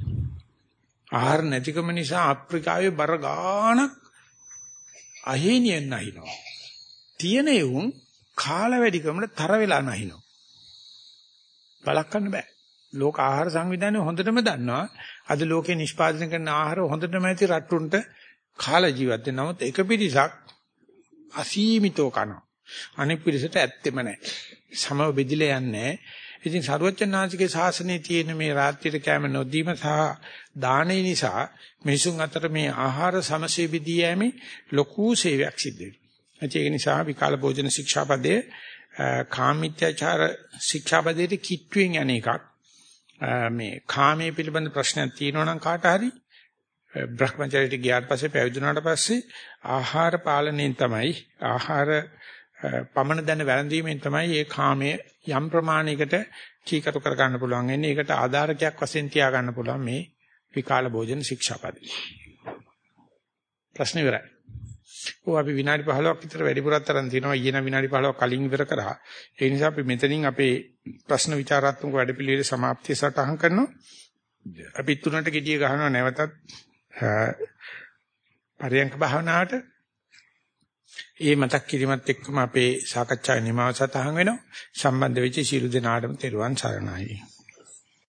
ආහාර නැතිකම නිසා අප්‍රිකාවේ බර ගාණක් අහේනියෙන් නැහිනවා. තියෙන යුන් කාල වැඩිකමට තර වෙලා නැහිනවා. බලක්වන්න බෑ. ලෝක ආහාර සංවිධානය හොඳටම දන්නවා. අද ලෝකේ නිෂ්පාදනය කරන ආහාර හොඳටම ඇති රට්ටුන්ට කාලා ජීවත් වෙන නමුත් එක පිරිසක් අසීමිතව කනවා. අනෙක් පිරිසට ඇත්තෙම නැහැ. සමව බෙදිලා යන්නේ. ඉතින් සරුවචනාංශිකේ ශාසනයේ තියෙන මේ රාත්‍රියට කැම නොදීම සහ දාණය නිසා මිනිසුන් අතර මේ ආහාර සමසේ බෙදී යෑමේ ලොකු සේවයක් සිද්ධ වෙනවා. ඒක නිසා විකාල භෝජන ශික්ෂාපදයේ කාමීත්‍යචාර ශික්ෂාපදයේ කිට්ටුවෙන් යන එකක්. මේ කාමයේ පිළිබඳ ප්‍රශ්නයක් තියෙනවා නම් කාට හරි බ්‍රහ්මචර්යයට ගියාට පස්සේ පැවිදුණාට පස්සේ ආහාර පාලනයෙන් තමයි ආහාර පමණ දැන වැළඳීමෙන් තමයි මේ කාමයේ යම් ප්‍රමාණයකට කීකරු කර ගන්න පුළුවන් වෙන්නේ. ඒකට ආධාරකයක් වශයෙන් තියා ගන්න පුළුවන් මේ විකාල භෝජන ශික්ෂාපදේ. ප්‍රශ්න ඉවරයි. ඔව් අපි විනාඩි 15ක් විතර වැඩිපුරක් තරම් තියෙනවා. ඊයේ නම් විනාඩි 15ක් කලින් ඉවර කරා. ඒ නිසා අපි මෙතනින් අපේ ප්‍රශ්න විචාරාත්මක වැඩපිළිවෙලේ સમાප්තිය සටහන් කරනවා. අපි තුනට gediya ගහනවා නැවතත් පරියන්ක භාවනාවට ඒ මතක් කිරීමත් එක්කම අපේ සාකච්ඡාවේ නිමාව සටහන් වෙනවා. සම්බන්ධ වෙච්ච සියලු දෙනාටම තෙරුවන් සරණයි.